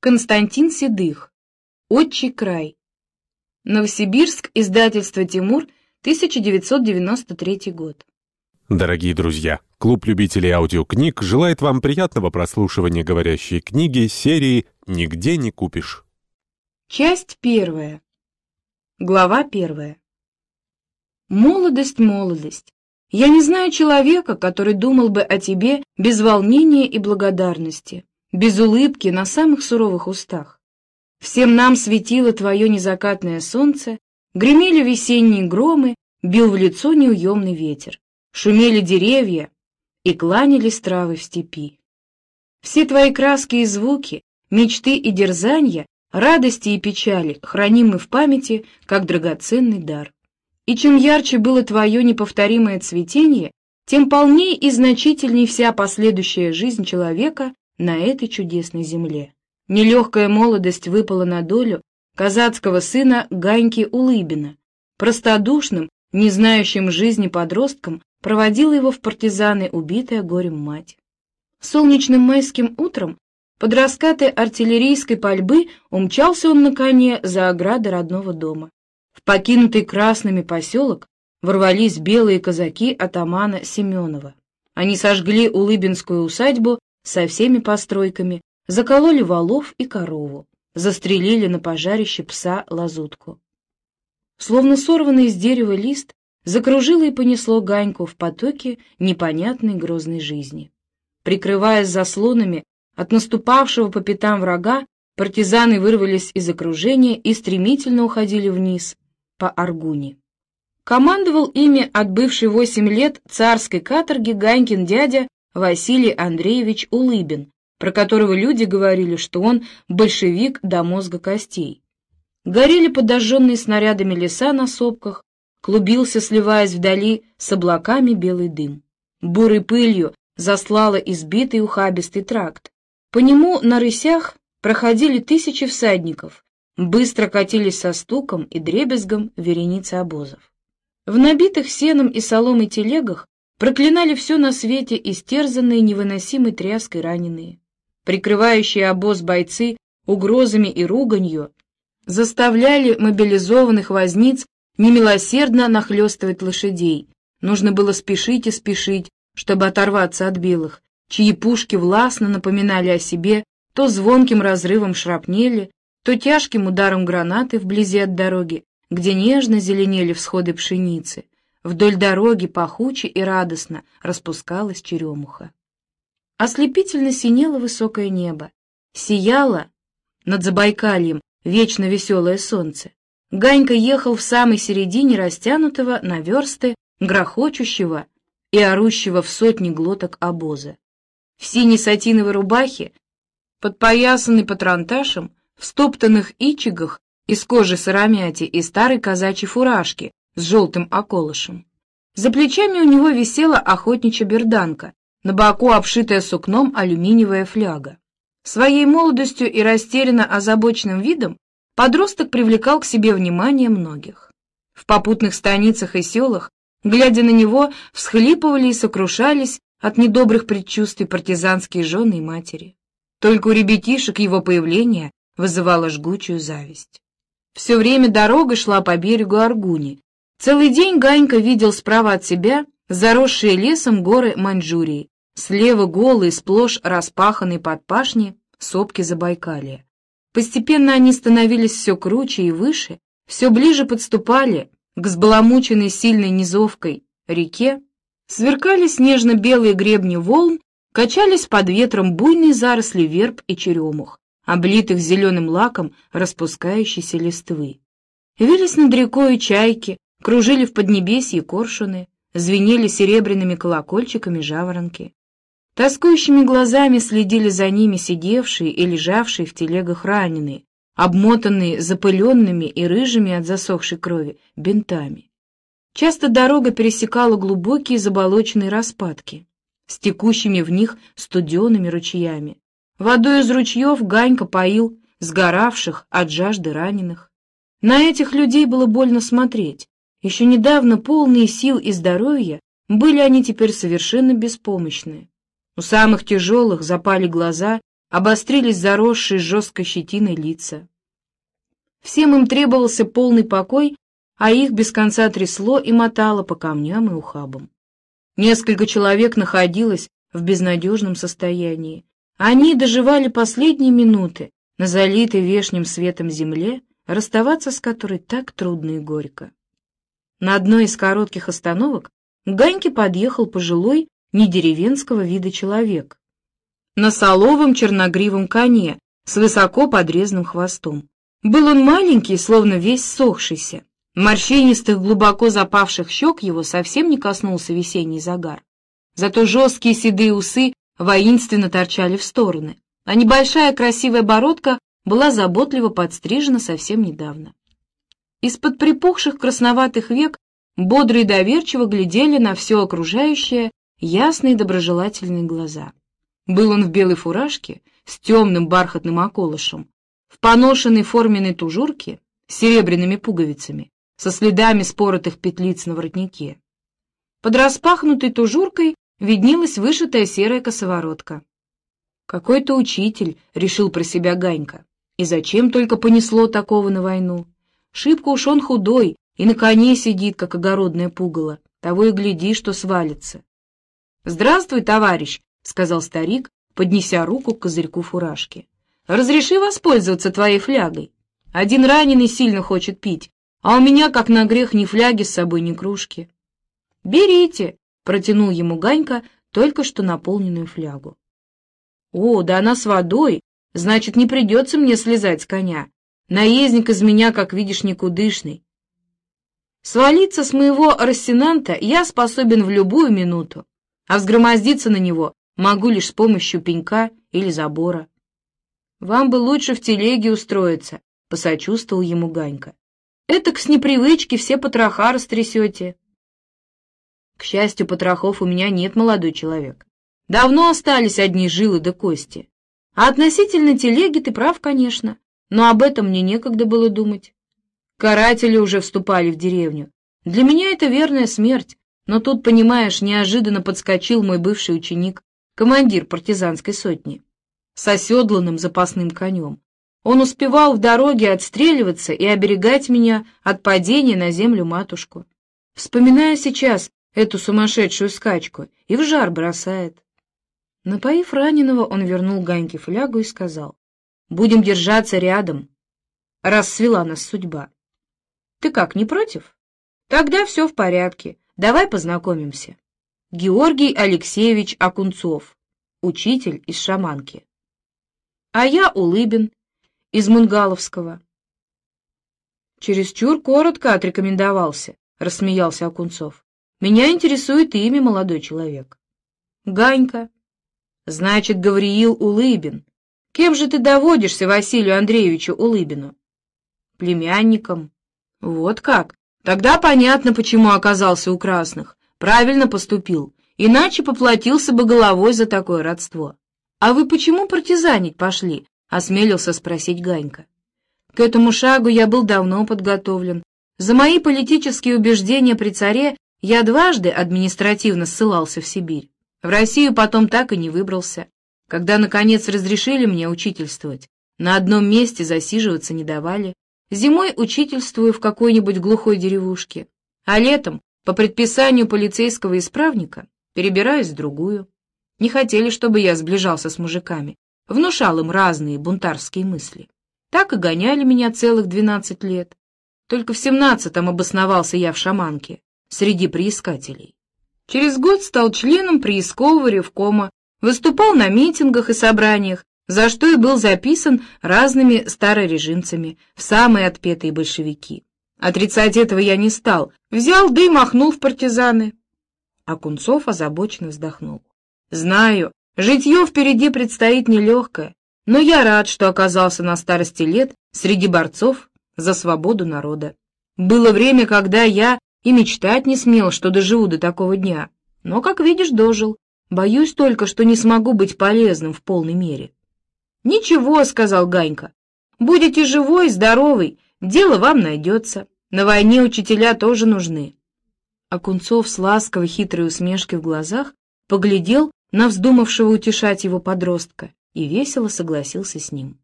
Константин Седых. Отчий край. Новосибирск. Издательство «Тимур», 1993 год. Дорогие друзья, клуб любителей аудиокниг желает вам приятного прослушивания говорящей книги серии «Нигде не купишь». Часть первая. Глава первая. Молодость, молодость. Я не знаю человека, который думал бы о тебе без волнения и благодарности без улыбки на самых суровых устах. Всем нам светило твое незакатное солнце, гремели весенние громы, бил в лицо неуемный ветер, шумели деревья и кланялись травы в степи. Все твои краски и звуки, мечты и дерзанья, радости и печали хранимы в памяти, как драгоценный дар. И чем ярче было твое неповторимое цветение, тем полнее и значительней вся последующая жизнь человека на этой чудесной земле. Нелегкая молодость выпала на долю казацкого сына Ганьки Улыбина. Простодушным, не знающим жизни подростком, проводила его в партизаны, убитая горем мать. Солнечным майским утром под раскаты артиллерийской пальбы умчался он на коне за ограды родного дома. В покинутый красными поселок ворвались белые казаки атамана Семенова. Они сожгли Улыбинскую усадьбу со всеми постройками, закололи волов и корову, застрелили на пожарище пса-лазутку. Словно сорванный из дерева лист, закружило и понесло Ганьку в потоке непонятной грозной жизни. Прикрываясь заслонами от наступавшего по пятам врага, партизаны вырвались из окружения и стремительно уходили вниз, по Аргуне. Командовал ими отбывший восемь лет царской каторги Ганькин дядя Василий Андреевич Улыбин, про которого люди говорили, что он большевик до мозга костей. Горели подожженные снарядами леса на сопках, клубился, сливаясь вдали с облаками белый дым. Бурой пылью заслала избитый ухабистый тракт. По нему на рысях проходили тысячи всадников, быстро катились со стуком и дребезгом вереницы обозов. В набитых сеном и соломой телегах Проклинали все на свете истерзанные невыносимой тряской раненые. Прикрывающие обоз бойцы угрозами и руганью заставляли мобилизованных возниц немилосердно нахлестывать лошадей. Нужно было спешить и спешить, чтобы оторваться от белых, чьи пушки властно напоминали о себе то звонким разрывом шрапнели, то тяжким ударом гранаты вблизи от дороги, где нежно зеленели всходы пшеницы, Вдоль дороги пахуче и радостно распускалась черемуха. Ослепительно синело высокое небо. Сияло над Забайкальем вечно веселое солнце. Ганька ехал в самой середине растянутого на версты, грохочущего и орущего в сотни глоток обоза. В синей сатиновой рубахе, подпоясанный патронташем, в стоптанных ичигах из кожи сыромяти и старой казачьей фуражки с желтым околышем. За плечами у него висела охотничья берданка, на боку обшитая сукном алюминиевая фляга. Своей молодостью и растерянно озабоченным видом подросток привлекал к себе внимание многих. В попутных станицах и селах, глядя на него, всхлипывали и сокрушались от недобрых предчувствий партизанские жены и матери. Только у ребятишек его появление вызывало жгучую зависть. Все время дорога шла по берегу Аргуни, Целый день Ганька видел справа от себя заросшие лесом горы Маньчжурии, слева голые, сплошь распаханные под пашни сопки Забайкалья. Постепенно они становились все круче и выше, все ближе подступали к сбаламученной сильной низовкой реке, сверкали снежно-белые гребни волн, качались под ветром буйные заросли верб и черемух, облитых зеленым лаком распускающейся листвы. Вились над рекой чайки, Кружили в поднебесье коршуны, звенели серебряными колокольчиками жаворонки. Тоскующими глазами следили за ними сидевшие и лежавшие в телегах раненые, обмотанные запыленными и рыжими от засохшей крови бинтами. Часто дорога пересекала глубокие заболоченные распадки с текущими в них студеными ручьями. Водой из ручьев Ганька поил сгоравших от жажды раненых. На этих людей было больно смотреть, еще недавно полные сил и здоровья, были они теперь совершенно беспомощны. У самых тяжелых запали глаза, обострились заросшие жесткой щетиной лица. Всем им требовался полный покой, а их без конца трясло и мотало по камням и ухабам. Несколько человек находилось в безнадежном состоянии. Они доживали последние минуты на залитой вешним светом земле, расставаться с которой так трудно и горько. На одной из коротких остановок к Ганьке подъехал пожилой, не деревенского вида человек. На соловом черногривом коне с высоко подрезанным хвостом. Был он маленький, словно весь сохшийся. Морщинистых, глубоко запавших щек его совсем не коснулся весенний загар. Зато жесткие седые усы воинственно торчали в стороны, а небольшая красивая бородка была заботливо подстрижена совсем недавно. Из-под припухших красноватых век бодро и доверчиво глядели на все окружающее ясные доброжелательные глаза. Был он в белой фуражке с темным бархатным околышем, в поношенной форменной тужурке с серебряными пуговицами, со следами споротых петлиц на воротнике. Под распахнутой тужуркой виднелась вышитая серая косоворотка. Какой-то учитель, решил про себя Ганька. И зачем только понесло такого на войну? Шибко уж он худой и на коне сидит, как огородное пугало. Того и гляди, что свалится. «Здравствуй, товарищ», — сказал старик, поднеся руку к козырьку фуражки. «Разреши воспользоваться твоей флягой. Один раненый сильно хочет пить, а у меня, как на грех, ни фляги с собой, ни кружки. «Берите!» — протянул ему Ганька только что наполненную флягу. «О, да она с водой! Значит, не придется мне слезать с коня. Наездник из меня, как видишь, никудышный. Свалиться с моего рассенанта я способен в любую минуту, а взгромоздиться на него могу лишь с помощью пенька или забора. Вам бы лучше в телеге устроиться, — посочувствовал ему Ганька. Этак с непривычки все потроха растрясете. К счастью, потрохов у меня нет, молодой человек. Давно остались одни жилы да кости. А относительно телеги ты прав, конечно, но об этом мне некогда было думать. Каратели уже вступали в деревню. Для меня это верная смерть, но тут, понимаешь, неожиданно подскочил мой бывший ученик, командир партизанской сотни, с оседланным запасным конем. Он успевал в дороге отстреливаться и оберегать меня от падения на землю матушку. Вспоминая сейчас эту сумасшедшую скачку, и в жар бросает. Напоив раненого, он вернул Ганьке флягу и сказал, «Будем держаться рядом, раз свела нас судьба. Ты как, не против? Тогда все в порядке, давай познакомимся. Георгий Алексеевич Акунцов, учитель из шаманки. А я Улыбин, из Мунгаловского. Чересчур коротко отрекомендовался, рассмеялся Окунцов. Меня интересует имя, молодой человек. Ганька. Значит, Гавриил Улыбин. Кем же ты доводишься Василию Андреевичу Улыбину? Племянником. Вот как. Тогда понятно, почему оказался у красных. Правильно поступил. Иначе поплатился бы головой за такое родство. А вы почему партизанить пошли? — осмелился спросить Ганька. К этому шагу я был давно подготовлен. За мои политические убеждения при царе я дважды административно ссылался в Сибирь. В Россию потом так и не выбрался. Когда, наконец, разрешили мне учительствовать, на одном месте засиживаться не давали. Зимой учительствую в какой-нибудь глухой деревушке, а летом, по предписанию полицейского исправника, перебираюсь в другую. Не хотели, чтобы я сближался с мужиками, внушал им разные бунтарские мысли. Так и гоняли меня целых двенадцать лет. Только в семнадцатом обосновался я в шаманке, среди приискателей. Через год стал членом приискового ревкома, выступал на митингах и собраниях, за что и был записан разными старорежимцами в самые отпетые большевики. Отрицать этого я не стал, взял да и махнул в партизаны. А Кунцов озабоченно вздохнул. Знаю, Житье впереди предстоит нелегкое, но я рад, что оказался на старости лет среди борцов за свободу народа. Было время, когда я и мечтать не смел, что доживу до такого дня, но, как видишь, дожил. Боюсь только, что не смогу быть полезным в полной мере. «Ничего», — сказал Ганька, — «будете живой, здоровый, дело вам найдется. На войне учителя тоже нужны». Окунцов с ласковой хитрой усмешкой в глазах поглядел на вздумавшего утешать его подростка и весело согласился с ним.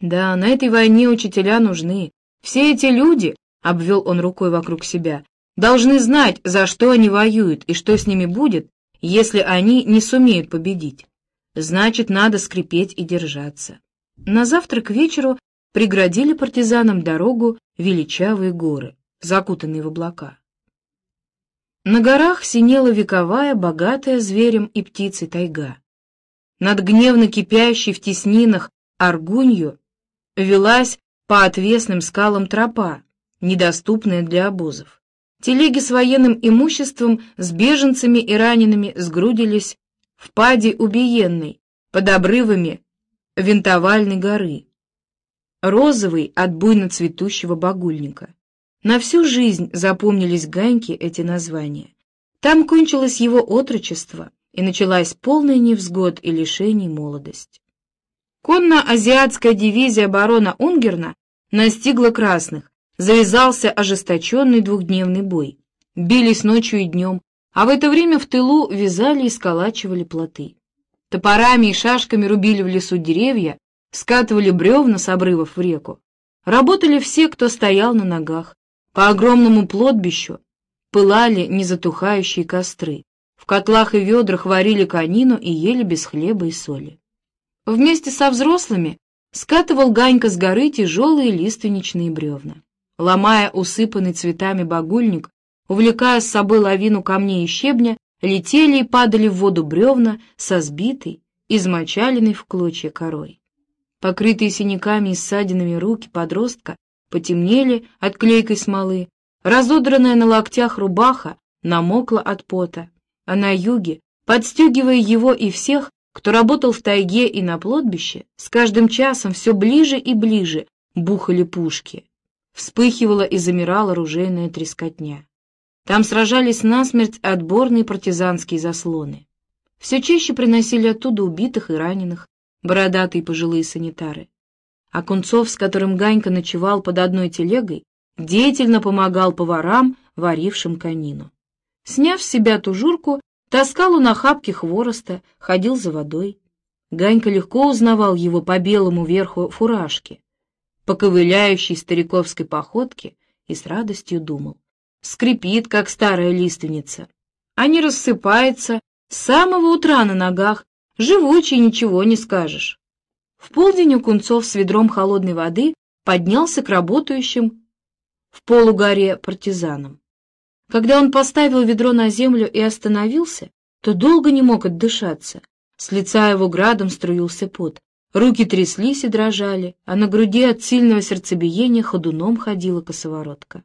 «Да, на этой войне учителя нужны. Все эти люди, — обвел он рукой вокруг себя, — должны знать, за что они воюют и что с ними будет, если они не сумеют победить. Значит, надо скрипеть и держаться». На завтра к вечеру преградили партизанам дорогу величавые горы, закутанные в облака. На горах синела вековая, богатая зверем и птицей тайга. Над гневно кипящей в теснинах Аргунью велась по отвесным скалам тропа, недоступная для обозов. Телеги с военным имуществом, с беженцами и ранеными сгрудились в паде убиенной, под обрывами винтовальной горы, розовый от буйно цветущего багульника. На всю жизнь запомнились Ганьке эти названия. Там кончилось его отрочество, и началась полная невзгод и лишений молодость. Конно-азиатская дивизия барона Унгерна настигла красных, завязался ожесточенный двухдневный бой. Бились ночью и днем, а в это время в тылу вязали и сколачивали плоты. Топорами и шашками рубили в лесу деревья, скатывали бревна с обрывов в реку. Работали все, кто стоял на ногах. По огромному плотбищу пылали незатухающие костры. В котлах и ведрах варили конину и ели без хлеба и соли. Вместе со взрослыми скатывал Ганька с горы тяжелые лиственничные бревна. Ломая усыпанный цветами багульник, увлекая с собой лавину камней и щебня, летели и падали в воду бревна со сбитой, измочаленной в клочья корой. Покрытые синяками и ссадинами руки подростка потемнели от клейкой смолы, разодранная на локтях рубаха намокла от пота, а на юге, подстегивая его и всех, кто работал в тайге и на плотбище, с каждым часом все ближе и ближе бухали пушки. Вспыхивала и замирала ружейная трескотня. Там сражались насмерть отборные партизанские заслоны. Все чаще приносили оттуда убитых и раненых, бородатые пожилые санитары. А Кунцов, с которым Ганька ночевал под одной телегой, деятельно помогал поварам, варившим конину. Сняв с себя тужурку, таскал он охапки хвороста, ходил за водой. Ганька легко узнавал его по белому верху фуражки, по ковыляющей стариковской походке и с радостью думал. Скрипит, как старая лиственница, а не рассыпается с самого утра на ногах, живучий, ничего не скажешь. В полдень Кунцов с ведром холодной воды поднялся к работающим в полугоре партизанам. Когда он поставил ведро на землю и остановился, то долго не мог отдышаться. С лица его градом струился пот. Руки тряслись и дрожали, а на груди от сильного сердцебиения ходуном ходила косоворотка.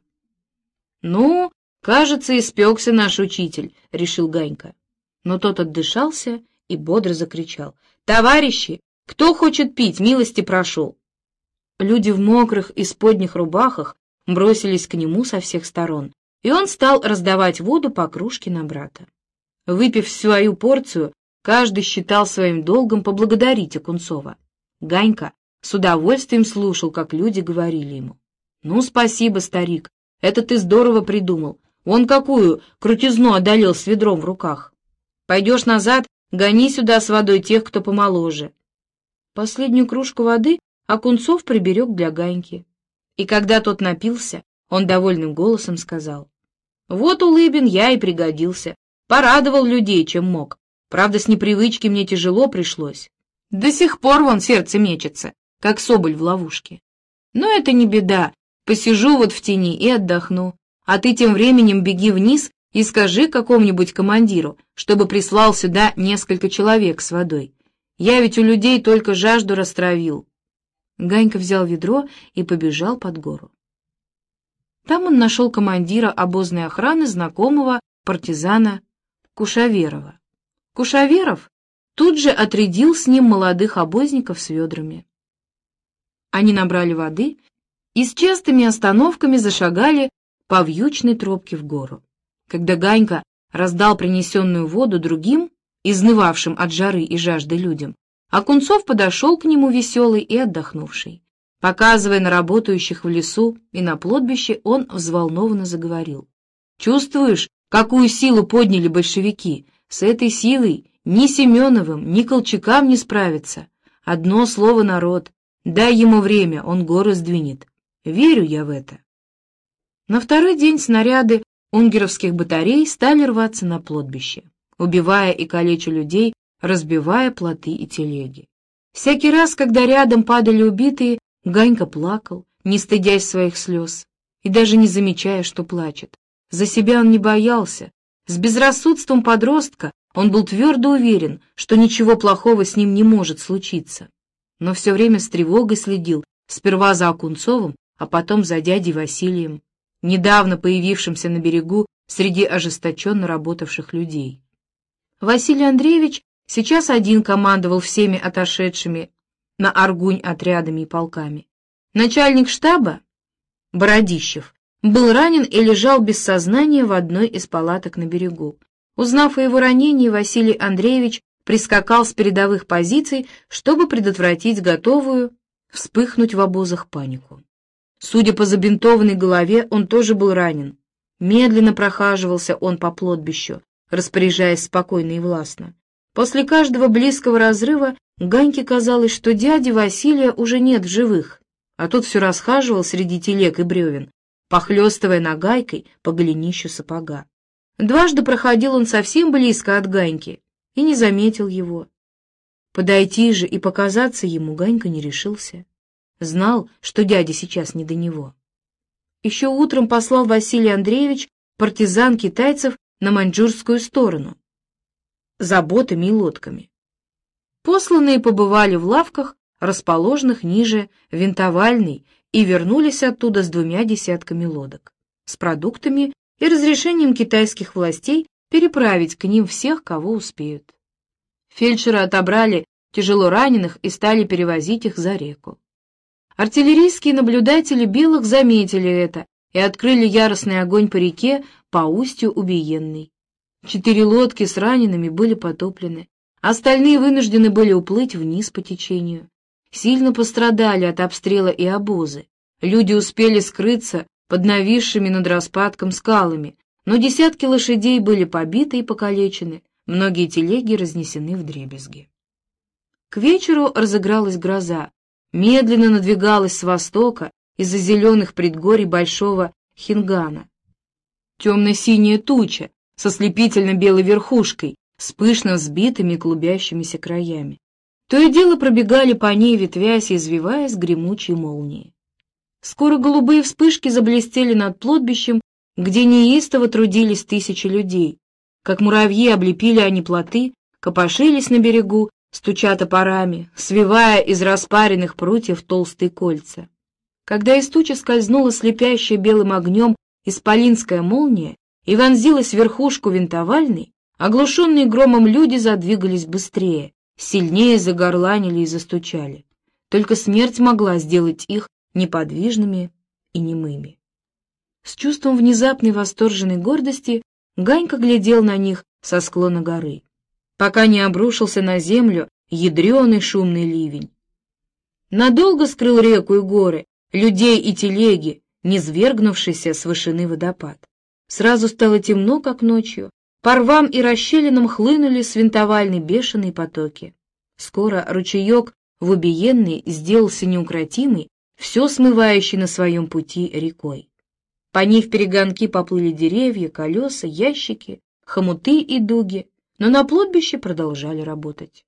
«Ну, кажется, испекся наш учитель», — решил Ганька. Но тот отдышался и бодро закричал. «Товарищи, кто хочет пить, милости прошу!» Люди в мокрых и сподних рубахах бросились к нему со всех сторон, и он стал раздавать воду по кружке на брата. Выпив свою порцию, каждый считал своим долгом поблагодарить Окунцова. Ганька с удовольствием слушал, как люди говорили ему. «Ну, спасибо, старик, это ты здорово придумал. Он какую крутизну одолел с ведром в руках. Пойдешь назад, гони сюда с водой тех, кто помоложе». Последнюю кружку воды Окунцов приберег для Ганьки. И когда тот напился, он довольным голосом сказал. «Вот, Улыбин, я и пригодился. Порадовал людей, чем мог. Правда, с непривычки мне тяжело пришлось. До сих пор вон сердце мечется, как соболь в ловушке. Но это не беда. Посижу вот в тени и отдохну. А ты тем временем беги вниз и скажи какому-нибудь командиру, чтобы прислал сюда несколько человек с водой. Я ведь у людей только жажду растравил». Ганька взял ведро и побежал под гору. Там он нашел командира обозной охраны знакомого партизана Кушаверова. Кушаверов тут же отрядил с ним молодых обозников с ведрами. Они набрали воды и с частыми остановками зашагали по вьючной тропке в гору. Когда Ганька раздал принесенную воду другим, изнывавшим от жары и жажды людям, Окунцов подошел к нему веселый и отдохнувший. Показывая на работающих в лесу и на плотбище, он взволнованно заговорил. «Чувствуешь, какую силу подняли большевики? С этой силой Ни Семеновым, ни Колчакам не справится. Одно слово народ. Дай ему время, он горы сдвинет. Верю я в это. На второй день снаряды унгеровских батарей стали рваться на плотбище, убивая и калеча людей, разбивая плоты и телеги. Всякий раз, когда рядом падали убитые, Ганька плакал, не стыдясь своих слез, и даже не замечая, что плачет. За себя он не боялся. С безрассудством подростка он был твердо уверен, что ничего плохого с ним не может случиться. Но все время с тревогой следил, сперва за Окунцовым, а потом за дядей Василием, недавно появившимся на берегу среди ожесточенно работавших людей. Василий Андреевич Сейчас один командовал всеми отошедшими на Аргунь отрядами и полками. Начальник штаба, Бородищев, был ранен и лежал без сознания в одной из палаток на берегу. Узнав о его ранении, Василий Андреевич прискакал с передовых позиций, чтобы предотвратить готовую вспыхнуть в обозах панику. Судя по забинтованной голове, он тоже был ранен. Медленно прохаживался он по плотбищу, распоряжаясь спокойно и властно. После каждого близкого разрыва Ганьке казалось, что дяди Василия уже нет в живых, а тот все расхаживал среди телег и бревен, похлестывая нагайкой по голенищу сапога. Дважды проходил он совсем близко от Ганьки и не заметил его. Подойти же и показаться ему Ганька не решился. Знал, что дядя сейчас не до него. Еще утром послал Василий Андреевич партизан китайцев на маньчжурскую сторону, заботами и лодками. Посланные побывали в лавках, расположенных ниже винтовальной, и вернулись оттуда с двумя десятками лодок, с продуктами и разрешением китайских властей переправить к ним всех, кого успеют. Фельдшеры отобрали тяжело раненых и стали перевозить их за реку. Артиллерийские наблюдатели белых заметили это и открыли яростный огонь по реке по устью Убиенной. Четыре лодки с ранеными были потоплены, остальные вынуждены были уплыть вниз по течению. Сильно пострадали от обстрела и обозы. Люди успели скрыться под нависшими над распадком скалами, но десятки лошадей были побиты и покалечены, многие телеги разнесены в дребезги. К вечеру разыгралась гроза, медленно надвигалась с востока из-за зеленых предгорий большого Хингана. Темно-синяя туча, со слепительно-белой верхушкой, с пышно взбитыми клубящимися краями. То и дело пробегали по ней, ветвясь и извиваясь гремучие молнии. Скоро голубые вспышки заблестели над плотбищем, где неистово трудились тысячи людей. Как муравьи облепили они плоты, копошились на берегу, стуча топорами, свивая из распаренных прутьев толстые кольца. Когда из тучи скользнула слепящая белым огнем исполинская молния, и вонзилась в верхушку винтовальной, оглушенные громом люди задвигались быстрее, сильнее загорланили и застучали. Только смерть могла сделать их неподвижными и немыми. С чувством внезапной восторженной гордости Ганька глядел на них со склона горы, пока не обрушился на землю ядреный шумный ливень. Надолго скрыл реку и горы, людей и телеги, низвергнувшийся с вышины водопад. Сразу стало темно, как ночью. По рвам и расщелинам хлынули с винтовальной бешеные потоки. Скоро ручеек в убиенный сделался неукротимый, все смывающий на своем пути рекой. По ней в перегонки поплыли деревья, колеса, ящики, хомуты и дуги, но на плотбище продолжали работать.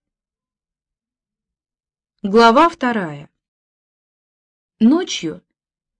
Глава вторая. Ночью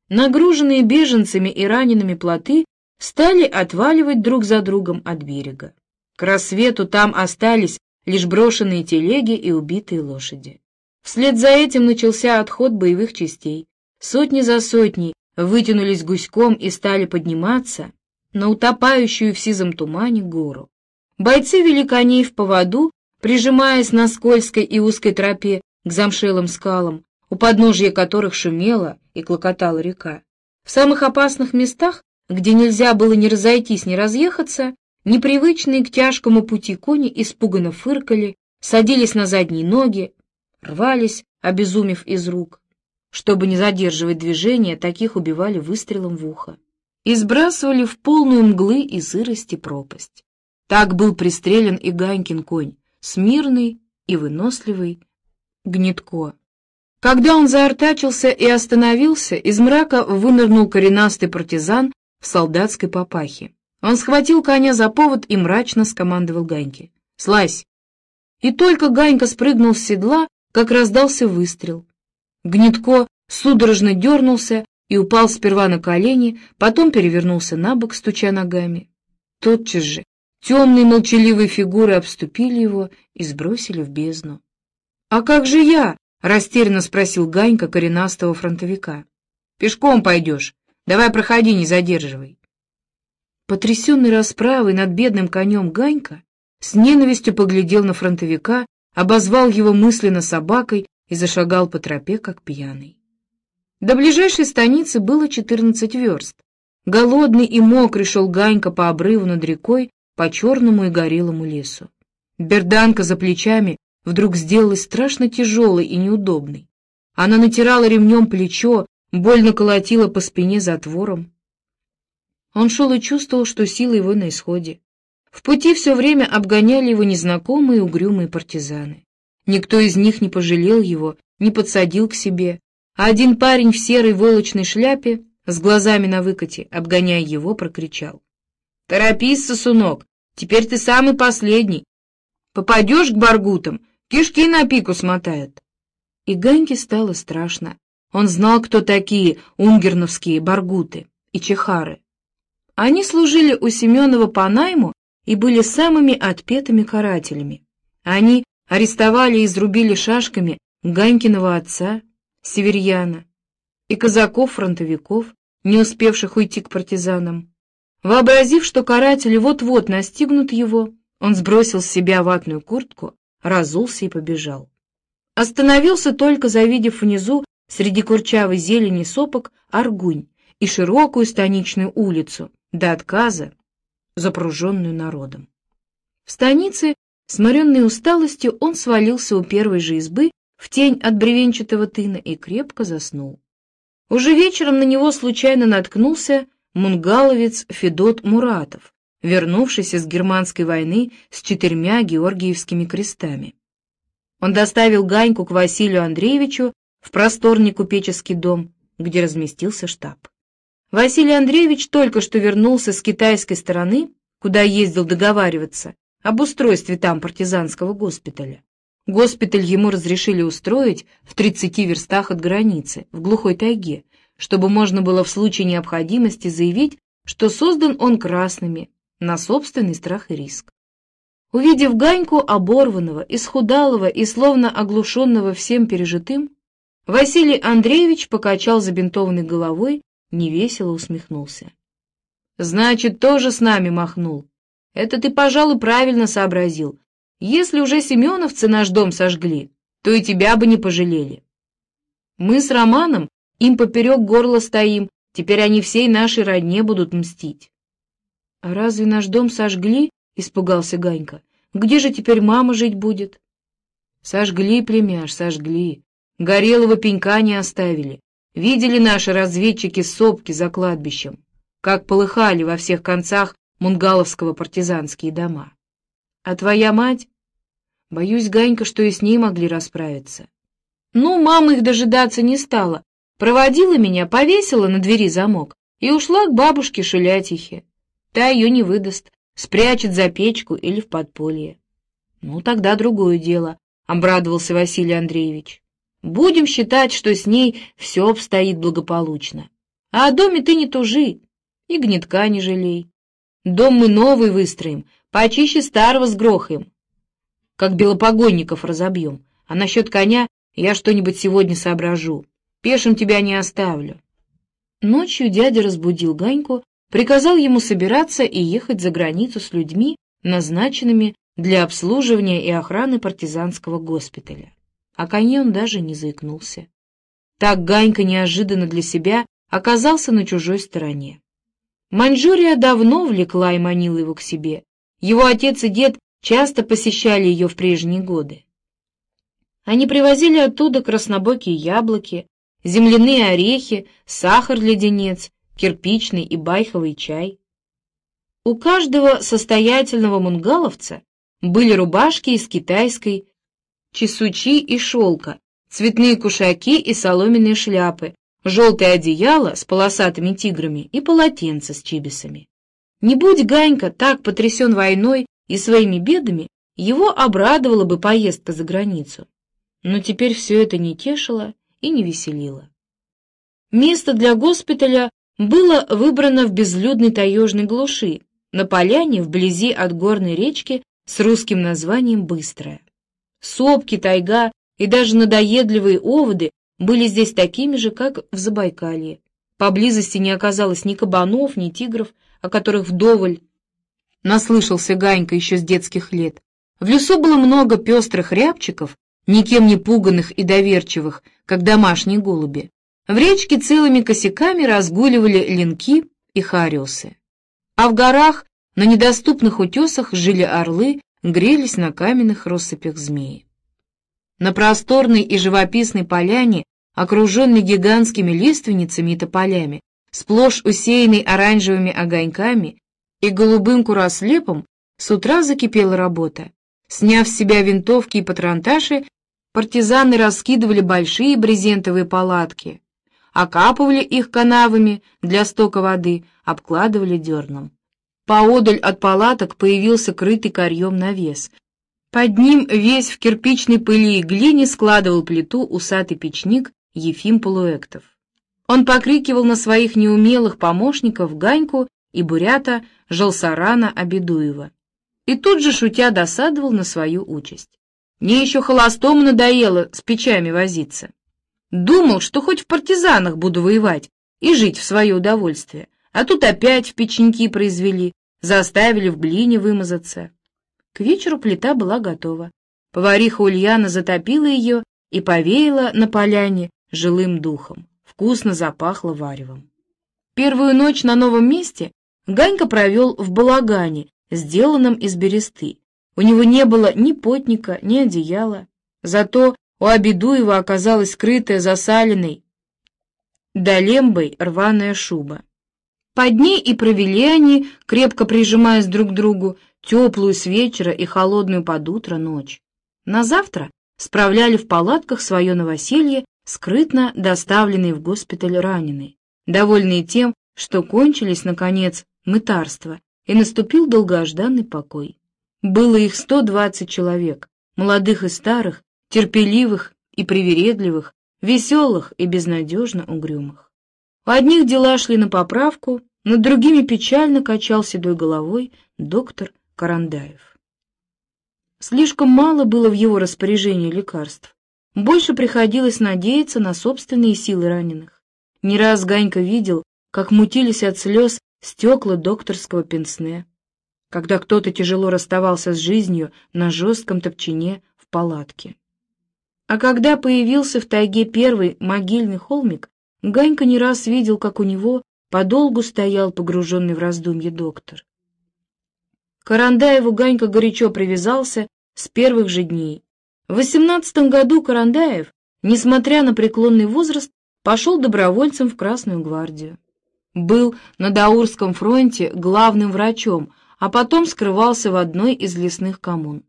нагруженные беженцами и ранеными плоты стали отваливать друг за другом от берега. К рассвету там остались лишь брошенные телеги и убитые лошади. Вслед за этим начался отход боевых частей. Сотни за сотней вытянулись гуськом и стали подниматься на утопающую в сизом тумане гору. Бойцы вели коней в поводу, прижимаясь на скользкой и узкой тропе к замшелым скалам, у подножья которых шумела и клокотала река. В самых опасных местах где нельзя было ни разойтись, ни разъехаться, непривычные к тяжкому пути кони испуганно фыркали, садились на задние ноги, рвались, обезумев из рук. Чтобы не задерживать движение, таких убивали выстрелом в ухо и сбрасывали в полную мглы и сырости пропасть. Так был пристрелен и Ганькин конь, смирный и выносливый Гнетко. Когда он заортачился и остановился, из мрака вынырнул коренастый партизан в солдатской папахе. Он схватил коня за повод и мрачно скомандовал Ганьке. «Слазь!» И только Ганька спрыгнул с седла, как раздался выстрел. Гнетко судорожно дернулся и упал сперва на колени, потом перевернулся на бок, стуча ногами. Тотчас же темные молчаливые фигуры обступили его и сбросили в бездну. «А как же я?» — растерянно спросил Ганька коренастого фронтовика. «Пешком пойдешь. Давай проходи, не задерживай». Потрясенный расправой над бедным конем Ганька с ненавистью поглядел на фронтовика, обозвал его мысленно собакой и зашагал по тропе, как пьяный. До ближайшей станицы было четырнадцать верст. Голодный и мокрый шел Ганька по обрыву над рекой по черному и горелому лесу. Берданка за плечами вдруг сделалась страшно тяжелой и неудобной. Она натирала ремнем плечо, больно колотила по спине затвором. Он шел и чувствовал, что сила его на исходе. В пути все время обгоняли его незнакомые угрюмые партизаны. Никто из них не пожалел его, не подсадил к себе, а один парень в серой волочной шляпе с глазами на выкате, обгоняя его, прокричал. «Торопись, сосунок, теперь ты самый последний. Попадешь к баргутам, Кишки на пику смотают. И Ганьке стало страшно. Он знал, кто такие унгерновские баргуты и чехары. Они служили у Семенова по найму и были самыми отпетыми карателями. Они арестовали и изрубили шашками Ганькиного отца, северьяна, и казаков-фронтовиков, не успевших уйти к партизанам. Вообразив, что каратели вот-вот настигнут его, он сбросил с себя ватную куртку, разулся и побежал. Остановился только, завидев внизу, среди курчавой зелени сопок, аргунь и широкую станичную улицу, до отказа, запруженную народом. В станице, сморенной усталостью, он свалился у первой же избы в тень от бревенчатого тына и крепко заснул. Уже вечером на него случайно наткнулся мунгаловец Федот Муратов, вернувшийся с германской войны с четырьмя георгиевскими крестами. Он доставил Ганьку к Василию Андреевичу в просторный купеческий дом, где разместился штаб. Василий Андреевич только что вернулся с китайской стороны, куда ездил договариваться об устройстве там партизанского госпиталя. Госпиталь ему разрешили устроить в 30 верстах от границы, в глухой тайге, чтобы можно было в случае необходимости заявить, что создан он красными, на собственный страх и риск. Увидев Ганьку оборванного, исхудалого и словно оглушенного всем пережитым, Василий Андреевич покачал забинтованной головой, невесело усмехнулся. «Значит, тоже с нами махнул. Это ты, пожалуй, правильно сообразил. Если уже семеновцы наш дом сожгли, то и тебя бы не пожалели. Мы с Романом им поперек горла стоим, теперь они всей нашей родне будут мстить. «А разве наш дом сожгли?» — испугался Ганька. «Где же теперь мама жить будет?» «Сожгли, племяш, сожгли. Горелого пенька не оставили. Видели наши разведчики сопки за кладбищем, как полыхали во всех концах мунгаловского партизанские дома. А твоя мать? Боюсь, Ганька, что и с ней могли расправиться. Ну, мама их дожидаться не стала. Проводила меня, повесила на двери замок и ушла к бабушке Шелятихе. Та ее не выдаст, спрячет за печку или в подполье. Ну, тогда другое дело, — обрадовался Василий Андреевич. Будем считать, что с ней все обстоит благополучно. А о доме ты не тужи и гнетка не жалей. Дом мы новый выстроим, почище старого сгрохаем, как белопогонников разобьем. А насчет коня я что-нибудь сегодня соображу. Пешим тебя не оставлю. Ночью дядя разбудил Ганьку приказал ему собираться и ехать за границу с людьми, назначенными для обслуживания и охраны партизанского госпиталя. О коне он даже не заикнулся. Так Ганька неожиданно для себя оказался на чужой стороне. Маньчжурия давно влекла и манила его к себе. Его отец и дед часто посещали ее в прежние годы. Они привозили оттуда краснобокие яблоки, земляные орехи, сахар-леденец кирпичный и байховый чай. У каждого состоятельного мунгаловца были рубашки из китайской, чесучи и шелка, цветные кушаки и соломенные шляпы, желтое одеяло с полосатыми тиграми и полотенце с чибисами. Не будь Ганька так потрясен войной и своими бедами, его обрадовала бы поездка за границу. Но теперь все это не тешило и не веселило. Место для госпиталя было выбрано в безлюдной таежной глуши, на поляне вблизи от горной речки с русским названием Быстрая. Сопки, тайга и даже надоедливые оводы были здесь такими же, как в Забайкалье. Поблизости не оказалось ни кабанов, ни тигров, о которых вдоволь наслышался Ганька еще с детских лет. В лесу было много пестрых рябчиков, никем не пуганных и доверчивых, как домашние голуби. В речке целыми косяками разгуливали ленки и хариусы. А в горах, на недоступных утесах, жили орлы, грелись на каменных россыпях змеи. На просторной и живописной поляне, окруженной гигантскими лиственницами и тополями, сплошь усеянной оранжевыми огоньками и голубым курослепом, с утра закипела работа. Сняв с себя винтовки и патронташи, партизаны раскидывали большие брезентовые палатки, окапывали их канавами для стока воды, обкладывали дерном. Поодаль от палаток появился крытый корьем навес. Под ним весь в кирпичной пыли и глине складывал плиту усатый печник Ефим Полуэктов. Он покрикивал на своих неумелых помощников Ганьку и бурята Жалсарана Абедуева и тут же, шутя, досадовал на свою участь. Мне еще холостому надоело с печами возиться. Думал, что хоть в партизанах буду воевать и жить в свое удовольствие, а тут опять в печеньки произвели, заставили в глине вымазаться. К вечеру плита была готова. Повариха Ульяна затопила ее и повеяла на поляне жилым духом. Вкусно запахло варевом. Первую ночь на новом месте Ганька провел в балагане, сделанном из бересты. У него не было ни потника, ни одеяла. Зато у Абидуева оказалась скрытая засаленной долембой рваная шуба. Под ней и провели они, крепко прижимаясь друг к другу, теплую с вечера и холодную под утро ночь. На завтра справляли в палатках свое новоселье, скрытно доставленные в госпиталь раненые, довольные тем, что кончились, наконец, мытарства и наступил долгожданный покой. Было их 120 человек, молодых и старых, терпеливых и привередливых, веселых и безнадежно угрюмых. У одних дела шли на поправку, над другими печально качал седой головой доктор Карандаев. Слишком мало было в его распоряжении лекарств. Больше приходилось надеяться на собственные силы раненых. Не раз Ганька видел, как мутились от слез стекла докторского пенсне, когда кто-то тяжело расставался с жизнью на жестком топчине в палатке. А когда появился в тайге первый могильный холмик, Ганька не раз видел, как у него подолгу стоял погруженный в раздумье доктор. Карандаеву Ганька горячо привязался с первых же дней. В восемнадцатом году Карандаев, несмотря на преклонный возраст, пошел добровольцем в Красную гвардию был на Даурском фронте главным врачом, а потом скрывался в одной из лесных коммун.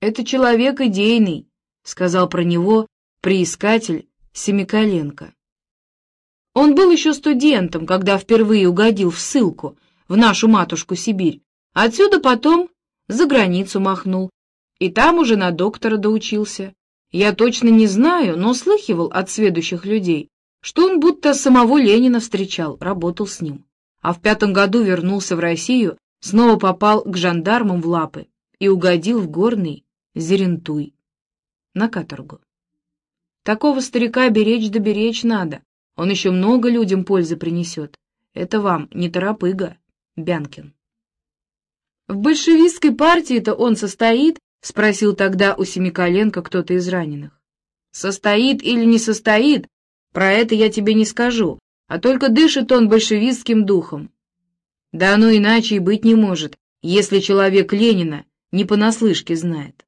«Это человек идейный», — сказал про него приискатель Семиколенко. Он был еще студентом, когда впервые угодил в ссылку в нашу матушку Сибирь. Отсюда потом за границу махнул, и там уже на доктора доучился. Я точно не знаю, но слыхивал от сведущих людей, что он будто самого Ленина встречал, работал с ним. А в пятом году вернулся в Россию, снова попал к жандармам в лапы и угодил в горный Зерентуй на каторгу. Такого старика беречь да беречь надо, он еще много людям пользы принесет. Это вам не торопыга, Бянкин. В большевистской партии-то он состоит? — спросил тогда у Семиколенко кто-то из раненых. Состоит или не состоит, про это я тебе не скажу, а только дышит он большевистским духом. Да оно иначе и быть не может, если человек Ленина не понаслышке знает.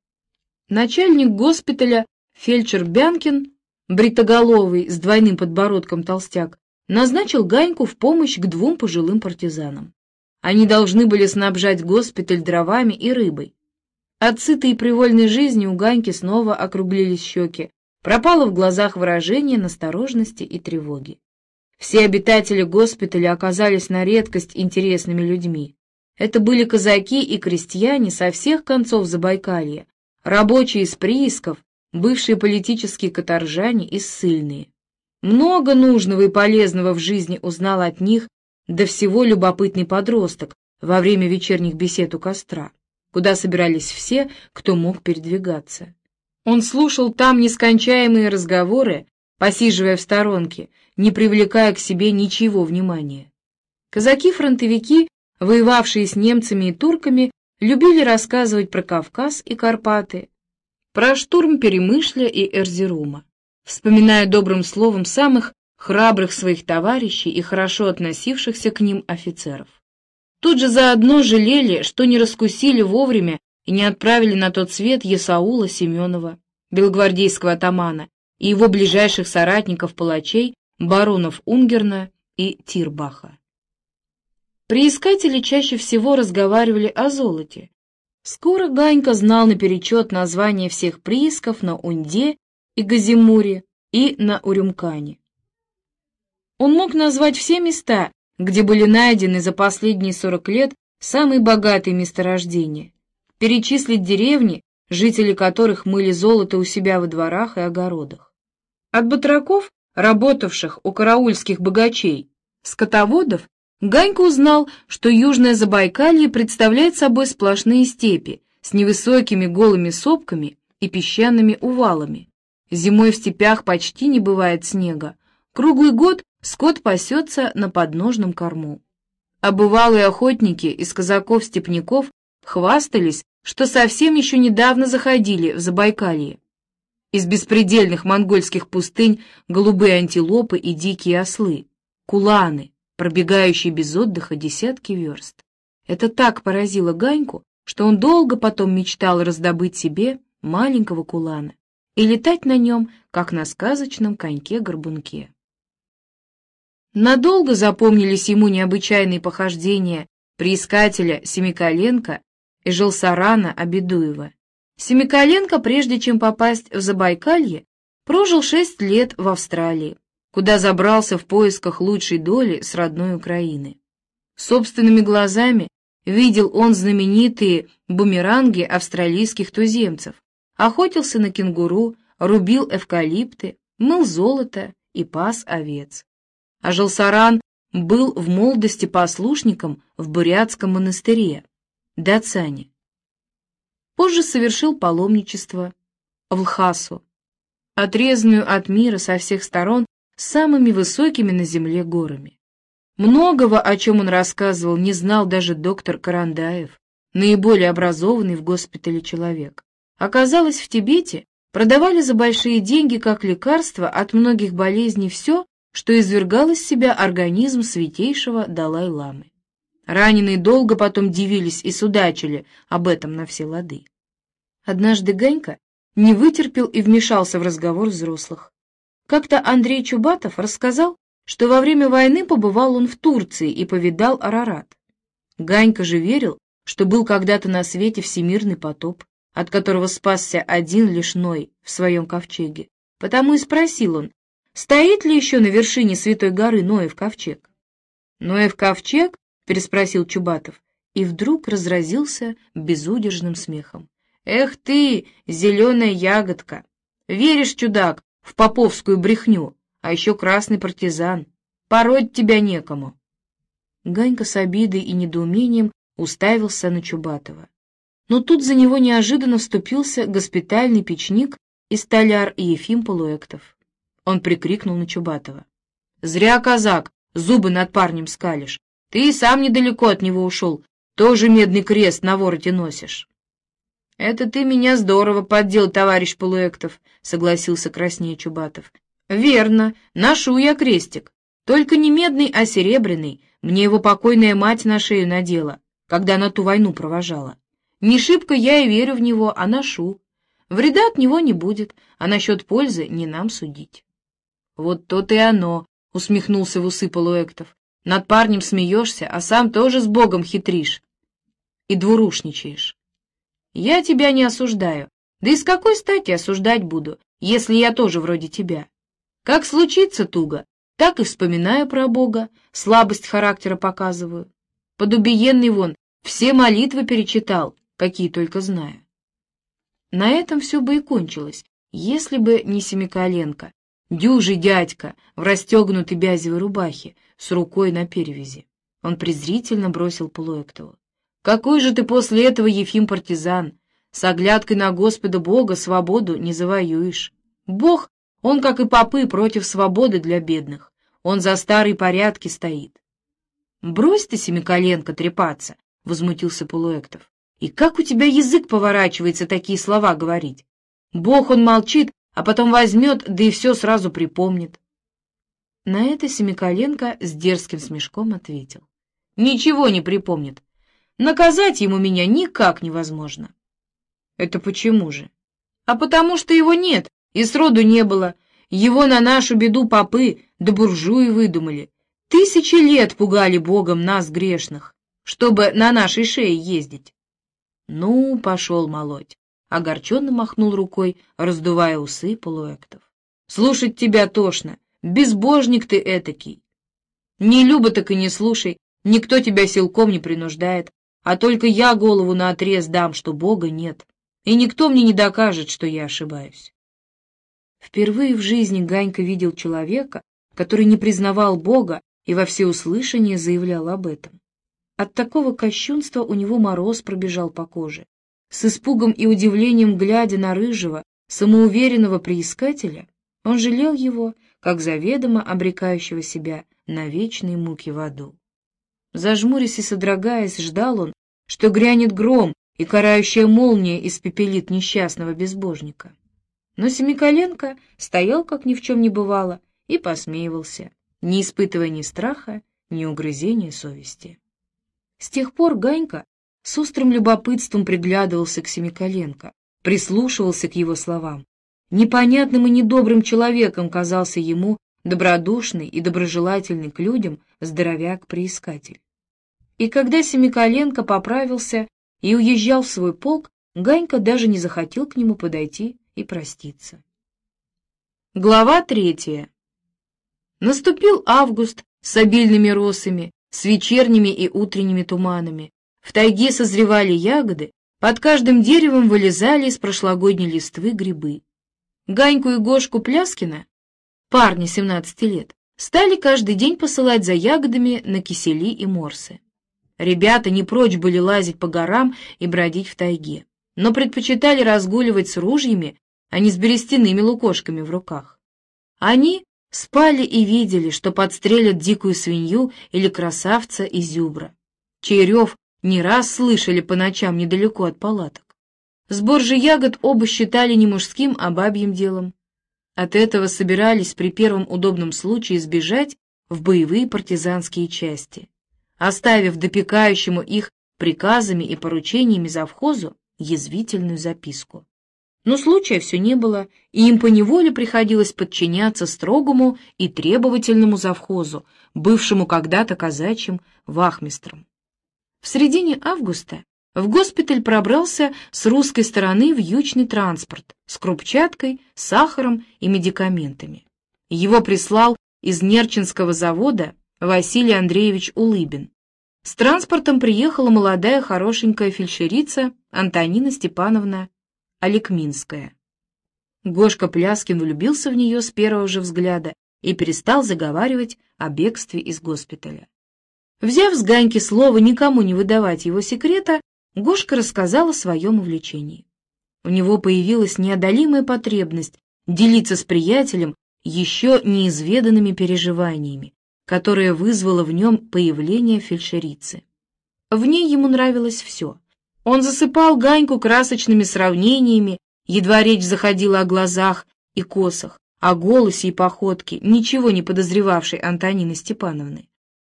Начальник госпиталя, фельдшер Бянкин, бритоголовый с двойным подбородком толстяк, назначил Ганьку в помощь к двум пожилым партизанам. Они должны были снабжать госпиталь дровами и рыбой. От сытой и привольной жизни у Ганьки снова округлились щеки, пропало в глазах выражение настороженности и тревоги. Все обитатели госпиталя оказались на редкость интересными людьми. Это были казаки и крестьяне со всех концов Забайкалья, рабочие из приисков, бывшие политические каторжане и ссыльные. Много нужного и полезного в жизни узнал от них до всего любопытный подросток во время вечерних бесед у костра, куда собирались все, кто мог передвигаться. Он слушал там нескончаемые разговоры, посиживая в сторонке, не привлекая к себе ничего внимания. Казаки-фронтовики, воевавшие с немцами и турками, любили рассказывать про Кавказ и Карпаты, про штурм Перемышля и Эрзерума, вспоминая добрым словом самых храбрых своих товарищей и хорошо относившихся к ним офицеров. Тут же заодно жалели, что не раскусили вовремя и не отправили на тот свет Есаула Семенова, белогвардейского атамана, и его ближайших соратников-палачей, баронов Унгерна и Тирбаха. Приискатели чаще всего разговаривали о золоте. Скоро Ганька знал наперечет названия всех приисков на Унде и Газимуре и на Урюмкане. Он мог назвать все места, где были найдены за последние сорок лет самые богатые месторождения, перечислить деревни, жители которых мыли золото у себя во дворах и огородах. От батраков, работавших у караульских богачей, скотоводов, Ганька узнал, что Южное Забайкалье представляет собой сплошные степи с невысокими голыми сопками и песчаными увалами. Зимой в степях почти не бывает снега. Круглый год скот пасется на подножном корму. А бывалые охотники из казаков-степняков хвастались, что совсем еще недавно заходили в Забайкалье. Из беспредельных монгольских пустынь голубые антилопы и дикие ослы, куланы, пробегающие без отдыха десятки верст. Это так поразило Ганьку, что он долго потом мечтал раздобыть себе маленького кулана и летать на нем, как на сказочном коньке-горбунке. Надолго запомнились ему необычайные похождения приискателя Семиколенко и Желсарана Абедуева. Семиколенко, прежде чем попасть в Забайкалье, прожил шесть лет в Австралии, куда забрался в поисках лучшей доли с родной Украины. Собственными глазами видел он знаменитые бумеранги австралийских туземцев, охотился на кенгуру, рубил эвкалипты, мыл золото и пас овец. А Желсаран был в молодости послушником в Бурятском монастыре, Дацане. Позже совершил паломничество в Лхасу, отрезанную от мира со всех сторон самыми высокими на земле горами. Многого, о чем он рассказывал, не знал даже доктор Карандаев, наиболее образованный в госпитале человек. Оказалось, в Тибете продавали за большие деньги как лекарство от многих болезней все, что извергал из себя организм святейшего Далай-ламы. Раненые долго потом дивились и судачили об этом на все лады. Однажды Ганька не вытерпел и вмешался в разговор взрослых. Как-то Андрей Чубатов рассказал, что во время войны побывал он в Турции и повидал Арарат. Ганька же верил, что был когда-то на свете всемирный потоп, от которого спасся один лишь Ной в своем ковчеге. Потому и спросил он, стоит ли еще на вершине Святой горы Ноев ковчег. Ноев ковчег переспросил Чубатов, и вдруг разразился безудержным смехом. «Эх ты, зеленая ягодка! Веришь, чудак, в поповскую брехню, а еще красный партизан. Пороть тебя некому!» Ганька с обидой и недоумением уставился на Чубатова. Но тут за него неожиданно вступился госпитальный печник и столяр Ефим Полуэктов. Он прикрикнул на Чубатова. «Зря, казак, зубы над парнем скалишь. Ты и сам недалеко от него ушел, тоже медный крест на вороте носишь. — Это ты меня здорово поддел, товарищ Полуэктов, — согласился краснее Чубатов. — Верно, ношу я крестик. Только не медный, а серебряный. Мне его покойная мать на шею надела, когда на ту войну провожала. Не шибко я и верю в него, а ношу. Вреда от него не будет, а насчет пользы не нам судить. — Вот то-то и оно, — усмехнулся в усы Полуэктов. Над парнем смеешься, а сам тоже с Богом хитришь и двурушничаешь. Я тебя не осуждаю. Да и с какой стати осуждать буду, если я тоже вроде тебя? Как случится туго, так и вспоминаю про Бога, слабость характера показываю. Подубиенный вон все молитвы перечитал, какие только знаю. На этом все бы и кончилось, если бы не Семиколенко, дюжий дядька в расстегнутой бязевой рубахе с рукой на перевязи. Он презрительно бросил Полуэктову. «Какой же ты после этого, Ефим, партизан? С оглядкой на Господа Бога свободу не завоюешь. Бог, он, как и попы, против свободы для бедных. Он за старые порядки стоит». «Брось ты, Семиколенко, трепаться!» — возмутился Полуэктов. «И как у тебя язык поворачивается такие слова говорить? Бог, он молчит, а потом возьмет, да и все сразу припомнит». На это Семиколенко с дерзким смешком ответил. «Ничего не припомнит. Наказать ему меня никак невозможно». «Это почему же?» «А потому что его нет, и сроду не было. Его на нашу беду попы да буржуи выдумали. Тысячи лет пугали Богом нас, грешных, чтобы на нашей шее ездить». «Ну, пошел молоть», — огорченно махнул рукой, раздувая усы полуэктов. «Слушать тебя тошно. Безбожник ты этакий. Не люба так и не слушай, никто тебя силком не принуждает, а только я голову на отрез дам, что Бога нет, и никто мне не докажет, что я ошибаюсь. Впервые в жизни Ганька видел человека, который не признавал Бога и во всеуслышание заявлял об этом. От такого кощунства у него мороз пробежал по коже. С испугом и удивлением глядя на рыжего, самоуверенного приискателя, он жалел его как заведомо обрекающего себя на вечные муки в аду. Зажмурясь и содрогаясь, ждал он, что грянет гром, и карающая молния испепелит несчастного безбожника. Но Семиколенко стоял, как ни в чем не бывало, и посмеивался, не испытывая ни страха, ни угрызения совести. С тех пор Ганька с острым любопытством приглядывался к Семиколенко, прислушивался к его словам, Непонятным и недобрым человеком казался ему добродушный и доброжелательный к людям здоровяк-приискатель. И когда Семиколенко поправился и уезжал в свой полк, Ганька даже не захотел к нему подойти и проститься. Глава третья. Наступил август с обильными росами, с вечерними и утренними туманами. В тайге созревали ягоды, под каждым деревом вылезали из прошлогодней листвы грибы. Ганьку и Гошку Пляскина, парни 17 лет, стали каждый день посылать за ягодами на кисели и морсы. Ребята не прочь были лазить по горам и бродить в тайге, но предпочитали разгуливать с ружьями, а не с берестяными лукошками в руках. Они спали и видели, что подстрелят дикую свинью или красавца и зюбра, чей не раз слышали по ночам недалеко от палаток. Сбор же ягод оба считали не мужским, а бабьим делом. От этого собирались при первом удобном случае сбежать в боевые партизанские части, оставив допекающему их приказами и поручениями завхозу язвительную записку. Но случая все не было, и им поневоле приходилось подчиняться строгому и требовательному завхозу, бывшему когда-то казачьим вахмистром. В середине августа в госпиталь пробрался с русской стороны вьючный транспорт с крупчаткой, сахаром и медикаментами. Его прислал из Нерчинского завода Василий Андреевич Улыбин. С транспортом приехала молодая хорошенькая фельдшерица Антонина Степановна Аликминская. Гошка Пляскин влюбился в нее с первого же взгляда и перестал заговаривать о бегстве из госпиталя. Взяв с Ганьки слово никому не выдавать его секрета, Гошка рассказал о своем увлечении. У него появилась неодолимая потребность делиться с приятелем еще неизведанными переживаниями, которые вызвало в нем появление фельдшерицы. В ней ему нравилось все. Он засыпал Ганьку красочными сравнениями, едва речь заходила о глазах и косах, о голосе и походке, ничего не подозревавшей Антонины Степановны.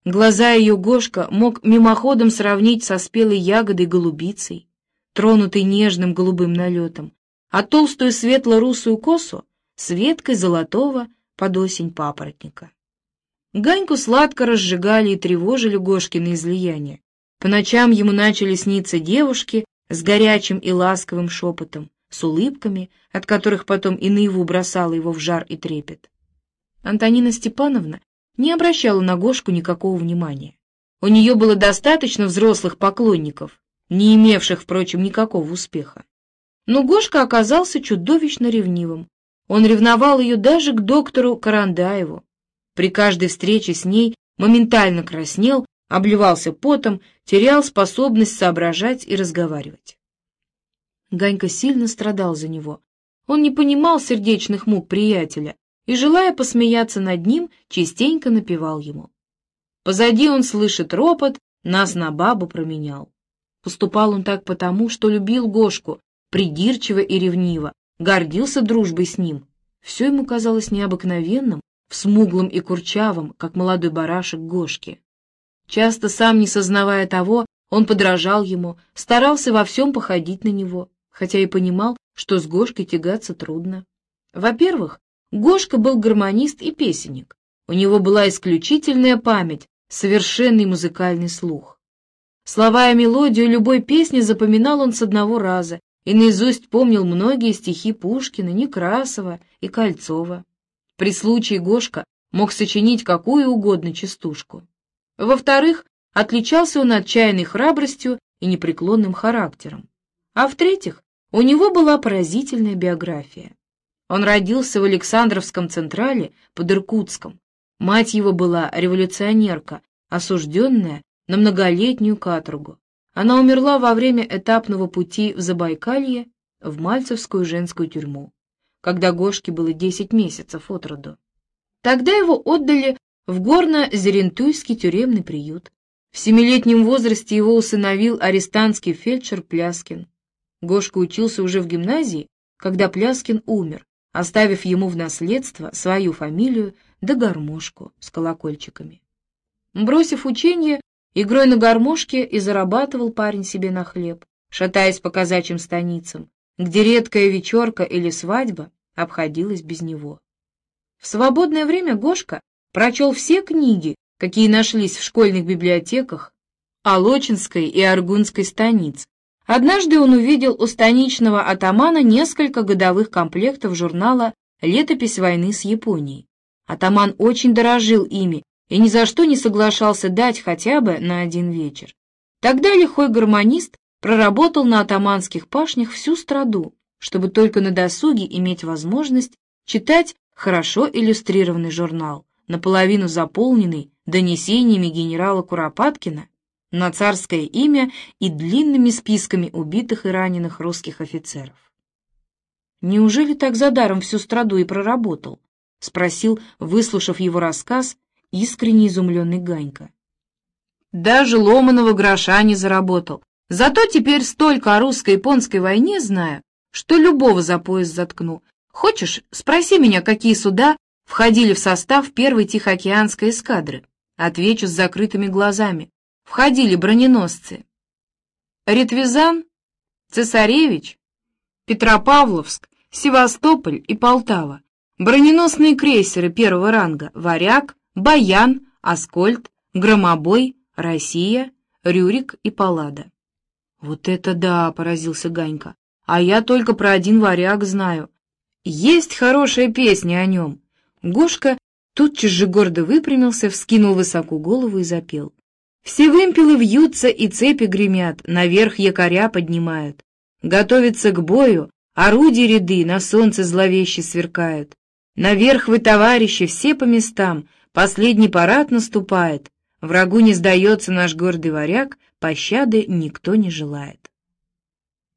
Глаза ее Гошка мог мимоходом сравнить со спелой ягодой голубицей, тронутой нежным голубым налетом, а толстую светло-русую косу с веткой золотого под осень папоротника. Ганьку сладко разжигали и тревожили Гошкины излияния. По ночам ему начали сниться девушки с горячим и ласковым шепотом, с улыбками, от которых потом и наяву бросала его в жар и трепет. Антонина Степановна не обращала на Гошку никакого внимания. У нее было достаточно взрослых поклонников, не имевших, впрочем, никакого успеха. Но Гошка оказался чудовищно ревнивым. Он ревновал ее даже к доктору Карандаеву. При каждой встрече с ней моментально краснел, обливался потом, терял способность соображать и разговаривать. Ганька сильно страдал за него. Он не понимал сердечных мук приятеля и, желая посмеяться над ним, частенько напевал ему. Позади он слышит ропот, нас на бабу променял. Поступал он так потому, что любил Гошку, придирчиво и ревниво, гордился дружбой с ним. Все ему казалось необыкновенным, в смуглом и курчавом, как молодой барашек Гошке. Часто, сам не сознавая того, он подражал ему, старался во всем походить на него хотя и понимал, что с Гошкой тягаться трудно. Во-первых, Гошка был гармонист и песенник. У него была исключительная память, совершенный музыкальный слух. Слова и мелодию любой песни запоминал он с одного раза и наизусть помнил многие стихи Пушкина, Некрасова и Кольцова. При случае Гошка мог сочинить какую угодно частушку. Во-вторых, отличался он отчаянной храбростью и непреклонным характером. А в-третьих, у него была поразительная биография. Он родился в Александровском Централе под Иркутском. Мать его была революционерка, осужденная на многолетнюю каторгу. Она умерла во время этапного пути в Забайкалье в Мальцевскую женскую тюрьму, когда Гошке было 10 месяцев от роду. Тогда его отдали в горно-зерентуйский тюремный приют. В семилетнем возрасте его усыновил арестантский фельдшер Пляскин. Гошка учился уже в гимназии, когда Пляскин умер, оставив ему в наследство свою фамилию да гармошку с колокольчиками. Бросив учение, игрой на гармошке и зарабатывал парень себе на хлеб, шатаясь по казачьим станицам, где редкая вечерка или свадьба обходилась без него. В свободное время Гошка прочел все книги, какие нашлись в школьных библиотеках Алочинской и Аргунской станиц, Однажды он увидел у станичного атамана несколько годовых комплектов журнала «Летопись войны с Японией». Атаман очень дорожил ими и ни за что не соглашался дать хотя бы на один вечер. Тогда лихой гармонист проработал на атаманских пашнях всю страду, чтобы только на досуге иметь возможность читать хорошо иллюстрированный журнал, наполовину заполненный донесениями генерала Куропаткина на царское имя и длинными списками убитых и раненых русских офицеров. «Неужели так за даром всю страду и проработал?» — спросил, выслушав его рассказ, искренне изумленный Ганька. «Даже ломаного гроша не заработал. Зато теперь столько о русско-японской войне знаю, что любого за пояс заткну. Хочешь, спроси меня, какие суда входили в состав первой Тихоокеанской эскадры? Отвечу с закрытыми глазами входили броненосцы Ретвизан, Цесаревич, Петропавловск, Севастополь и Полтава, броненосные крейсеры первого ранга «Варяг», «Баян», «Аскольд», «Громобой», «Россия», «Рюрик» и «Паллада». «Вот это да!» — поразился Ганька. «А я только про один «Варяг» знаю. Есть хорошая песня о нем». Гошка тотчас же гордо выпрямился, вскинул высоко голову и запел. Все вымпелы вьются и цепи гремят, наверх якоря поднимают. Готовится к бою, орудия ряды на солнце зловеще сверкают. Наверх вы, товарищи, все по местам, последний парад наступает. Врагу не сдается наш гордый варяг, пощады никто не желает.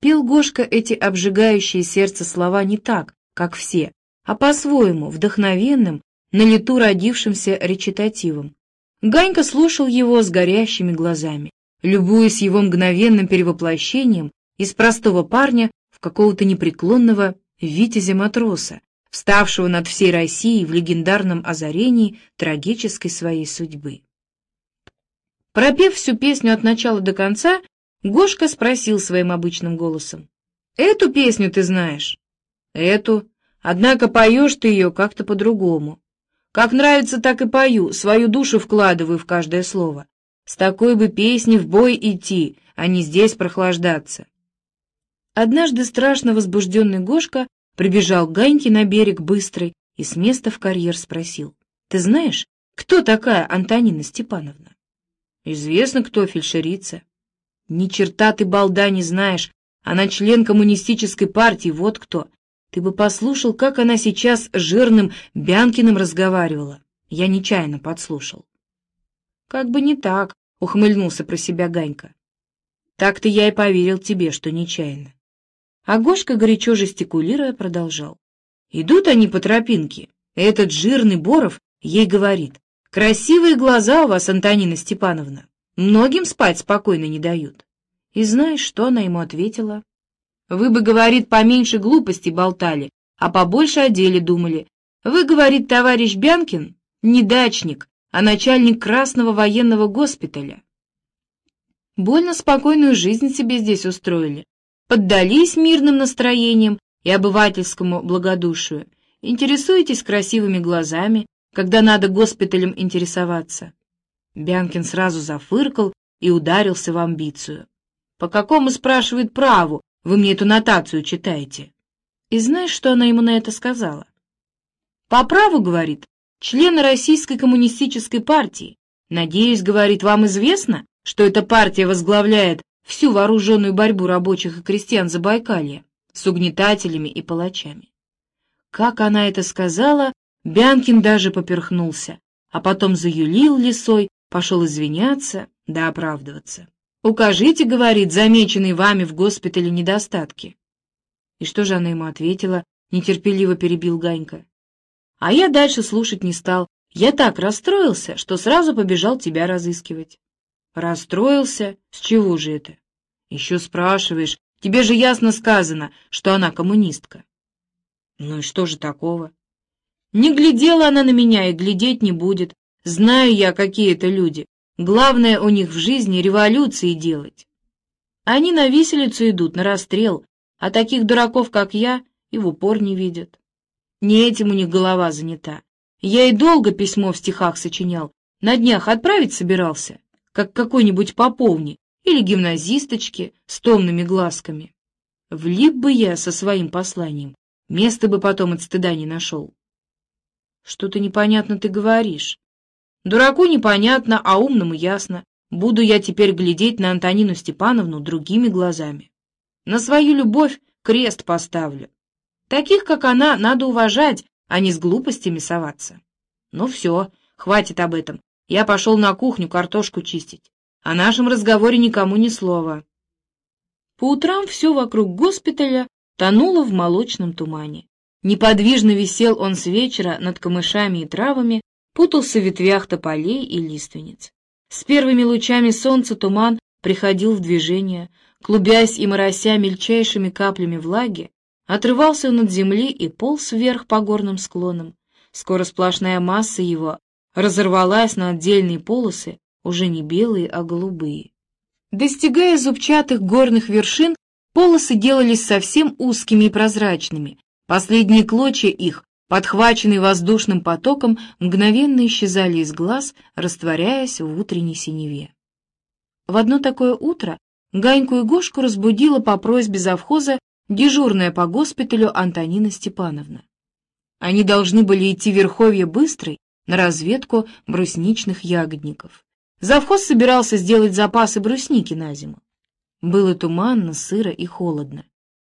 Пел Гошка эти обжигающие сердце слова не так, как все, а по-своему, вдохновенным, на лету родившимся речитативом. Ганька слушал его с горящими глазами, любуясь его мгновенным перевоплощением из простого парня в какого-то непреклонного витязя-матроса, вставшего над всей Россией в легендарном озарении трагической своей судьбы. Пропев всю песню от начала до конца, Гошка спросил своим обычным голосом. «Эту песню ты знаешь?» «Эту. Однако поешь ты ее как-то по-другому. Как нравится, так и пою, свою душу вкладываю в каждое слово. С такой бы песней в бой идти, а не здесь прохлаждаться. Однажды страшно возбужденный Гошка прибежал к Ганьке на берег быстрый и с места в карьер спросил. «Ты знаешь, кто такая Антонина Степановна?» «Известно, кто фельдшерица». «Ни черта ты, балда, не знаешь. Она член коммунистической партии, вот кто. Ты бы послушал, как она сейчас с жирным Бянкиным разговаривала. Я нечаянно подслушал». «Как бы не так», — ухмыльнулся про себя Ганька. «Так-то я и поверил тебе, что нечаянно». А Гошка, горячо жестикулируя, продолжал. Идут они по тропинке. Этот жирный Боров ей говорит. «Красивые глаза у вас, Антонина Степановна. Многим спать спокойно не дают». И знаешь, что она ему ответила? «Вы бы, говорит, поменьше глупостей болтали, а побольше о деле думали. Вы, говорит, товарищ Бянкин, не дачник, а начальник Красного военного госпиталя. Больно спокойную жизнь себе здесь устроили. Поддались мирным настроением и обывательскому благодушию. Интересуетесь красивыми глазами, когда надо госпиталем интересоваться. Бянкин сразу зафыркал и ударился в амбицию. «По какому, спрашивает, праву вы мне эту нотацию читаете?» И знаешь, что она ему на это сказала? «По праву, — говорит, — члены Российской коммунистической партии. Надеюсь, — говорит, — вам известно, что эта партия возглавляет всю вооруженную борьбу рабочих и крестьян Забайкалья с угнетателями и палачами. Как она это сказала, Бянкин даже поперхнулся, а потом заюлил лисой, пошел извиняться да оправдываться. «Укажите, — говорит, — замеченные вами в госпитале недостатки». И что же она ему ответила, нетерпеливо перебил Ганька. А я дальше слушать не стал. Я так расстроился, что сразу побежал тебя разыскивать. Расстроился? С чего же это? Еще спрашиваешь. Тебе же ясно сказано, что она коммунистка. Ну и что же такого? Не глядела она на меня и глядеть не будет. Знаю я, какие это люди. Главное у них в жизни революции делать. Они на виселицу идут, на расстрел, а таких дураков, как я, и в упор не видят. Не этим у них голова занята. Я и долго письмо в стихах сочинял, на днях отправить собирался как какой-нибудь поповни или гимназисточке с томными глазками. Влип бы я со своим посланием, места бы потом от стыда не нашел. Что-то непонятно ты говоришь. Дураку непонятно, а умному ясно. Буду я теперь глядеть на Антонину Степановну другими глазами. На свою любовь крест поставлю. Таких, как она, надо уважать, а не с глупостями соваться. Ну все, хватит об этом. Я пошел на кухню картошку чистить. О нашем разговоре никому ни слова. По утрам все вокруг госпиталя тонуло в молочном тумане. Неподвижно висел он с вечера над камышами и травами, путался в ветвях тополей и лиственниц. С первыми лучами солнца туман приходил в движение, клубясь и морося мельчайшими каплями влаги, отрывался он от земли и полз вверх по горным склонам. Скоро сплошная масса его разорвалась на отдельные полосы, уже не белые, а голубые. Достигая зубчатых горных вершин, полосы делались совсем узкими и прозрачными. Последние клочья их, подхваченные воздушным потоком, мгновенно исчезали из глаз, растворяясь в утренней синеве. В одно такое утро Ганьку и Гошку разбудила по просьбе завхоза дежурная по госпиталю Антонина Степановна. Они должны были идти в Верховье быстрой, на разведку брусничных ягодников. Завхоз собирался сделать запасы брусники на зиму. Было туманно, сыро и холодно.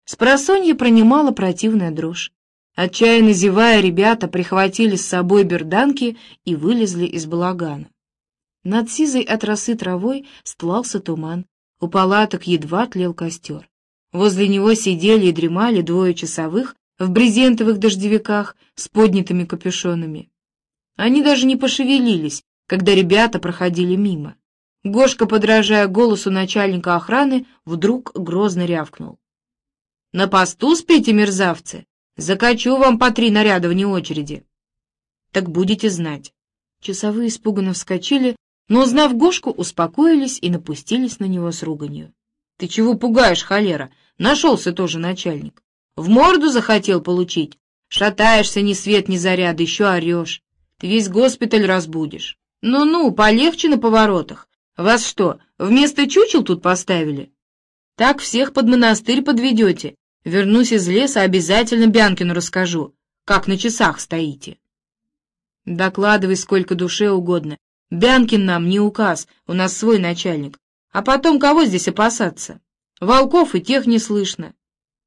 Спросонье пронимала противная дрожь. Отчаянно зевая, ребята прихватили с собой берданки и вылезли из балагана. Над сизой от росы травой стлался туман, у палаток едва тлел костер. Возле него сидели и дремали двое часовых в брезентовых дождевиках с поднятыми капюшонами. Они даже не пошевелились, когда ребята проходили мимо. Гошка, подражая голосу начальника охраны, вдруг грозно рявкнул. «На посту спите, мерзавцы! Закачу вам по три наряда вне очереди!» «Так будете знать!» Часовые испуганно вскочили, но, узнав Гошку, успокоились и напустились на него с руганью. «Ты чего пугаешь, холера? Нашелся тоже начальник. В морду захотел получить? Шатаешься ни свет ни заряд, еще орешь. Ты весь госпиталь разбудишь. Ну-ну, полегче на поворотах. Вас что, вместо чучел тут поставили? Так всех под монастырь подведете. Вернусь из леса, обязательно Бянкину расскажу, как на часах стоите. Докладывай сколько душе угодно. Бянкин нам не указ, у нас свой начальник. А потом кого здесь опасаться? Волков и тех не слышно.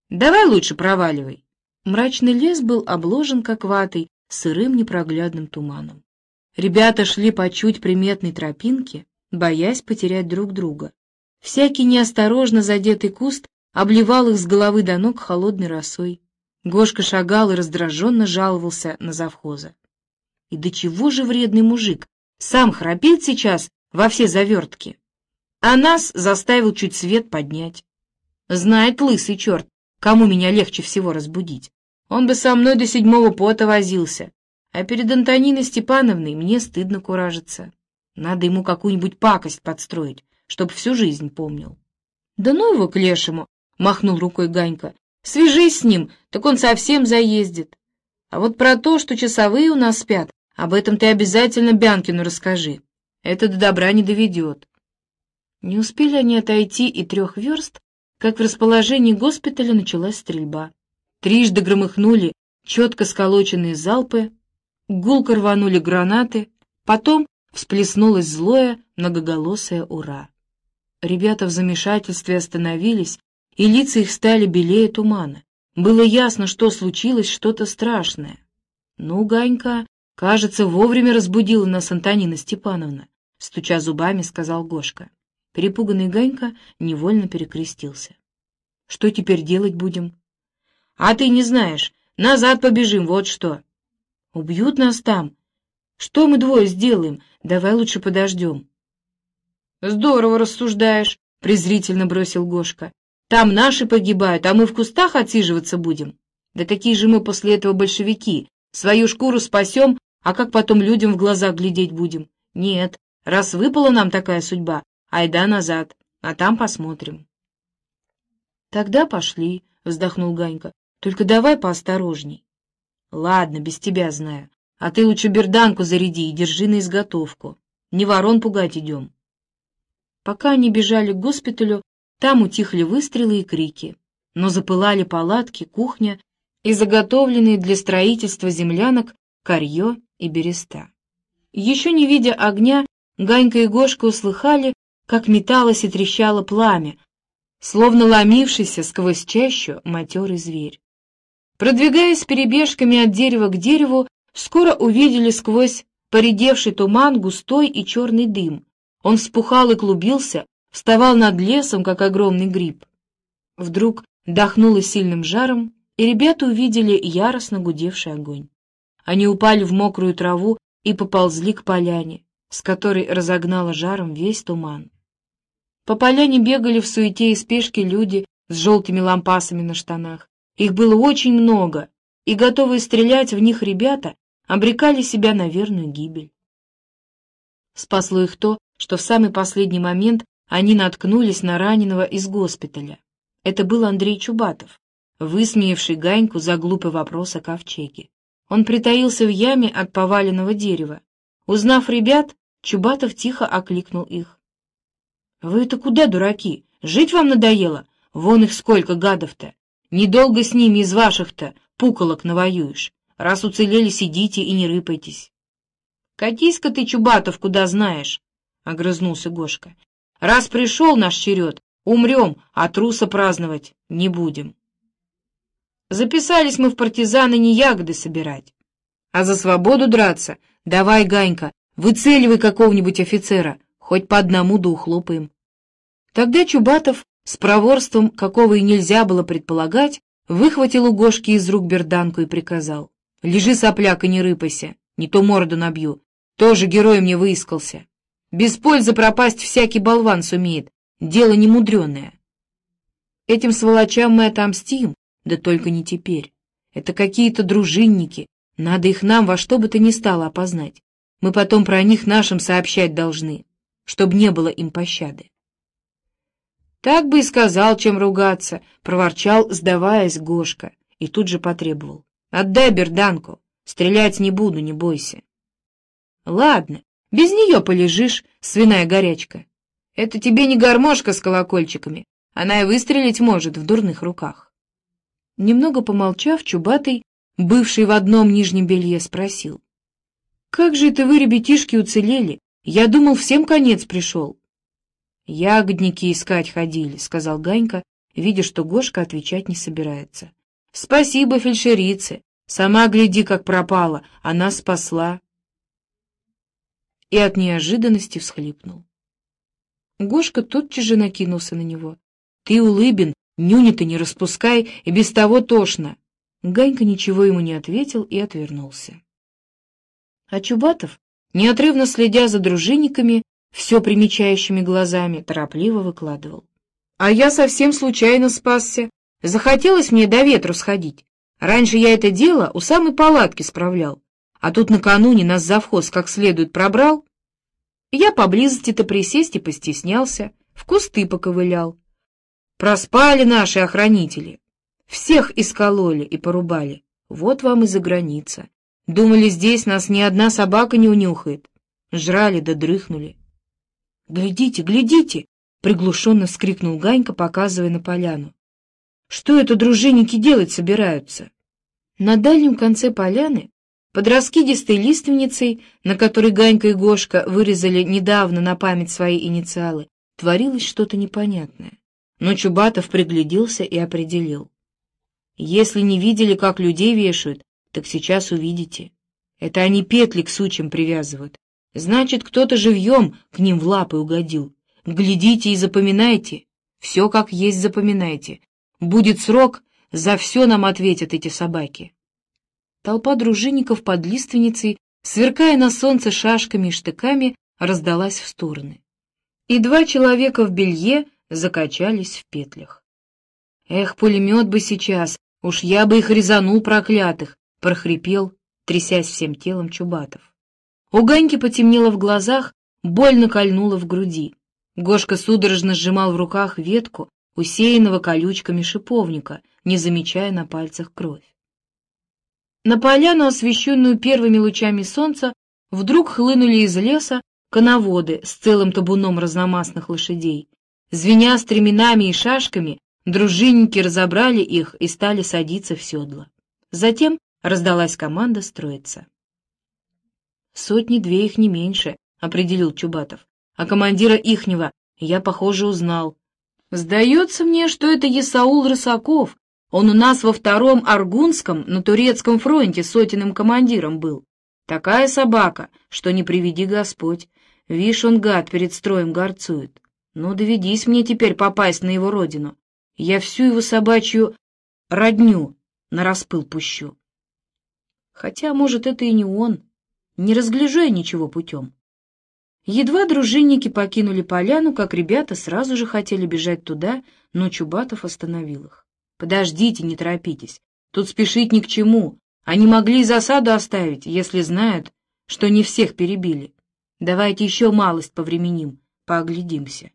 Давай лучше проваливай. Мрачный лес был обложен как ватой, сырым непроглядным туманом. Ребята шли по чуть приметной тропинке, боясь потерять друг друга. Всякий неосторожно задетый куст обливал их с головы до ног холодной росой. Гошка шагал и раздраженно жаловался на завхоза. И до чего же вредный мужик? Сам храпит сейчас во все завертки. А нас заставил чуть свет поднять. Знает лысый черт, кому меня легче всего разбудить. Он бы со мной до седьмого пота возился. А перед Антониной Степановной мне стыдно куражиться. Надо ему какую-нибудь пакость подстроить, чтоб всю жизнь помнил. — Да ну его к лешему! — махнул рукой Ганька. — Свяжись с ним, так он совсем заездит. А вот про то, что часовые у нас спят, об этом ты обязательно Бянкину расскажи. Это до добра не доведет. Не успели они отойти и трех верст, как в расположении госпиталя началась стрельба. Трижды громыхнули четко сколоченные залпы, гулко рванули гранаты, потом всплеснулось злое многоголосое «Ура!». Ребята в замешательстве остановились, и лица их стали белее тумана. Было ясно, что случилось что-то страшное. «Ну, Ганька, кажется, вовремя разбудила нас Антонина Степановна», — стуча зубами, сказал Гошка. Перепуганный Ганька невольно перекрестился. «Что теперь делать будем?» «А ты не знаешь. Назад побежим, вот что». «Убьют нас там. Что мы двое сделаем? Давай лучше подождем». «Здорово рассуждаешь», — презрительно бросил Гошка. «Там наши погибают, а мы в кустах отсиживаться будем. Да какие же мы после этого большевики? Свою шкуру спасем, а как потом людям в глаза глядеть будем? Нет, раз выпала нам такая судьба, айда назад, а там посмотрим». «Тогда пошли», — вздохнул Ганька. Только давай поосторожней. Ладно, без тебя знаю. А ты лучше берданку заряди и держи на изготовку. Не ворон пугать идем. Пока они бежали к госпиталю, там утихли выстрелы и крики. Но запылали палатки, кухня и заготовленные для строительства землянок корье и береста. Еще не видя огня, Ганька и Гошка услыхали, как металось и трещало пламя, словно ломившийся сквозь чащу матерый зверь. Продвигаясь перебежками от дерева к дереву, скоро увидели сквозь поредевший туман густой и черный дым. Он вспухал и клубился, вставал над лесом, как огромный гриб. Вдруг дохнуло сильным жаром, и ребята увидели яростно гудевший огонь. Они упали в мокрую траву и поползли к поляне, с которой разогнало жаром весь туман. По поляне бегали в суете и спешке люди с желтыми лампасами на штанах. Их было очень много, и готовые стрелять в них ребята обрекали себя на верную гибель. Спасло их то, что в самый последний момент они наткнулись на раненого из госпиталя. Это был Андрей Чубатов, высмеявший Ганьку за глупый вопрос о ковчеге. Он притаился в яме от поваленного дерева. Узнав ребят, Чубатов тихо окликнул их. — Вы это куда, дураки? Жить вам надоело? Вон их сколько гадов-то! Недолго с ними из ваших-то пуколок навоюешь. Раз уцелели, сидите и не рыпайтесь. — Катись-ка ты, Чубатов, куда знаешь, — огрызнулся Гошка. — Раз пришел наш черед, умрем, а труса праздновать не будем. Записались мы в партизаны не ягоды собирать, а за свободу драться. Давай, Ганька, выцеливай какого-нибудь офицера, хоть по одному да ухлопаем. Тогда Чубатов с проворством, какого и нельзя было предполагать, выхватил у Гошки из рук берданку и приказал. — Лежи, сопляк, и не рыпайся, не то морду набью. Тоже герой мне выискался. Без пользы пропасть всякий болван сумеет, дело немудреное. Этим сволочам мы отомстим, да только не теперь. Это какие-то дружинники, надо их нам во что бы то ни стало опознать. Мы потом про них нашим сообщать должны, чтобы не было им пощады. Так бы и сказал, чем ругаться, — проворчал, сдаваясь Гошка, и тут же потребовал. — Отдай берданку, стрелять не буду, не бойся. — Ладно, без нее полежишь, свиная горячка. Это тебе не гармошка с колокольчиками, Она и выстрелить может в дурных руках. Немного помолчав, Чубатый, бывший в одном нижнем белье, спросил. «Как же это вы, ребятишки, уцелели? Я думал, всем конец пришел». «Ягодники искать ходили», — сказал Ганька, видя, что Гошка отвечать не собирается. «Спасибо, фельдшерице. Сама гляди, как пропала. Она спасла». И от неожиданности всхлипнул. Гошка тотчас же накинулся на него. «Ты, улыбин, нюни-то не распускай, и без того тошно!» Ганька ничего ему не ответил и отвернулся. А Чубатов, неотрывно следя за дружинниками, все примечающими глазами, торопливо выкладывал. «А я совсем случайно спасся. Захотелось мне до ветру сходить. Раньше я это дело у самой палатки справлял, а тут накануне нас завхоз как следует пробрал. Я поблизости-то присесть и постеснялся, в кусты поковылял. Проспали наши охранители. Всех искололи и порубали. Вот вам и за граница. Думали, здесь нас ни одна собака не унюхает. Жрали да дрыхнули. «Глядите, глядите!» — приглушенно вскрикнул Ганька, показывая на поляну. «Что это дружинники делать собираются?» На дальнем конце поляны, под раскидистой лиственницей, на которой Ганька и Гошка вырезали недавно на память свои инициалы, творилось что-то непонятное. Но Чубатов пригляделся и определил. Если не видели, как людей вешают, так сейчас увидите. Это они петли к сучьям привязывают. Значит, кто-то живьем к ним в лапы угодил. Глядите и запоминайте. Все как есть запоминайте. Будет срок, за все нам ответят эти собаки. Толпа дружинников под лиственницей, сверкая на солнце шашками и штыками, раздалась в стороны. И два человека в белье закачались в петлях. Эх, пулемет бы сейчас, уж я бы их резанул, проклятых, — прохрипел, трясясь всем телом Чубатов. У Ганьки потемнело в глазах, больно кольнуло в груди. Гошка судорожно сжимал в руках ветку, усеянного колючками шиповника, не замечая на пальцах кровь. На поляну, освещенную первыми лучами солнца, вдруг хлынули из леса коноводы с целым табуном разномастных лошадей. Звеня стременами и шашками, дружинники разобрали их и стали садиться в седла. Затем Раздалась команда строиться. «Сотни-две их не меньше», — определил Чубатов. «А командира ихнего я, похоже, узнал. Сдается мне, что это Есаул Рысаков. Он у нас во втором Аргунском на турецком фронте сотенным командиром был. Такая собака, что не приведи Господь. Вишь, он гад перед строем горцует. Ну, доведись мне теперь попасть на его родину. Я всю его собачью родню на распыл пущу. Хотя, может, это и не он. Не разгляжу я ничего путем. Едва дружинники покинули поляну, как ребята сразу же хотели бежать туда, но Чубатов остановил их. «Подождите, не торопитесь. Тут спешить ни к чему. Они могли засаду оставить, если знают, что не всех перебили. Давайте еще малость повременим, пооглядимся».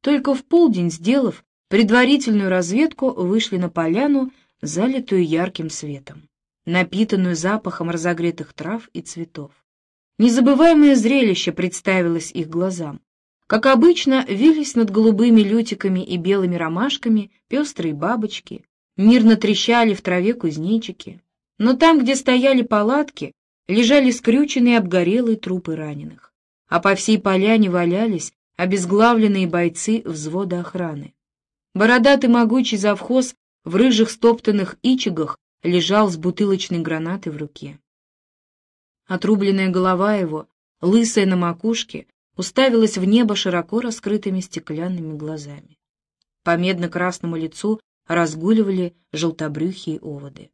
Только в полдень, сделав предварительную разведку, вышли на поляну, залитую ярким светом напитанную запахом разогретых трав и цветов. Незабываемое зрелище представилось их глазам. Как обычно, вились над голубыми лютиками и белыми ромашками пестрые бабочки, мирно трещали в траве кузнечики. Но там, где стояли палатки, лежали скрюченные обгорелые трупы раненых, а по всей поляне валялись обезглавленные бойцы взвода охраны. Бородатый могучий завхоз в рыжих стоптанных ичигах лежал с бутылочной гранатой в руке. Отрубленная голова его, лысая на макушке, уставилась в небо широко раскрытыми стеклянными глазами. По медно-красному лицу разгуливали желтобрюхие оводы.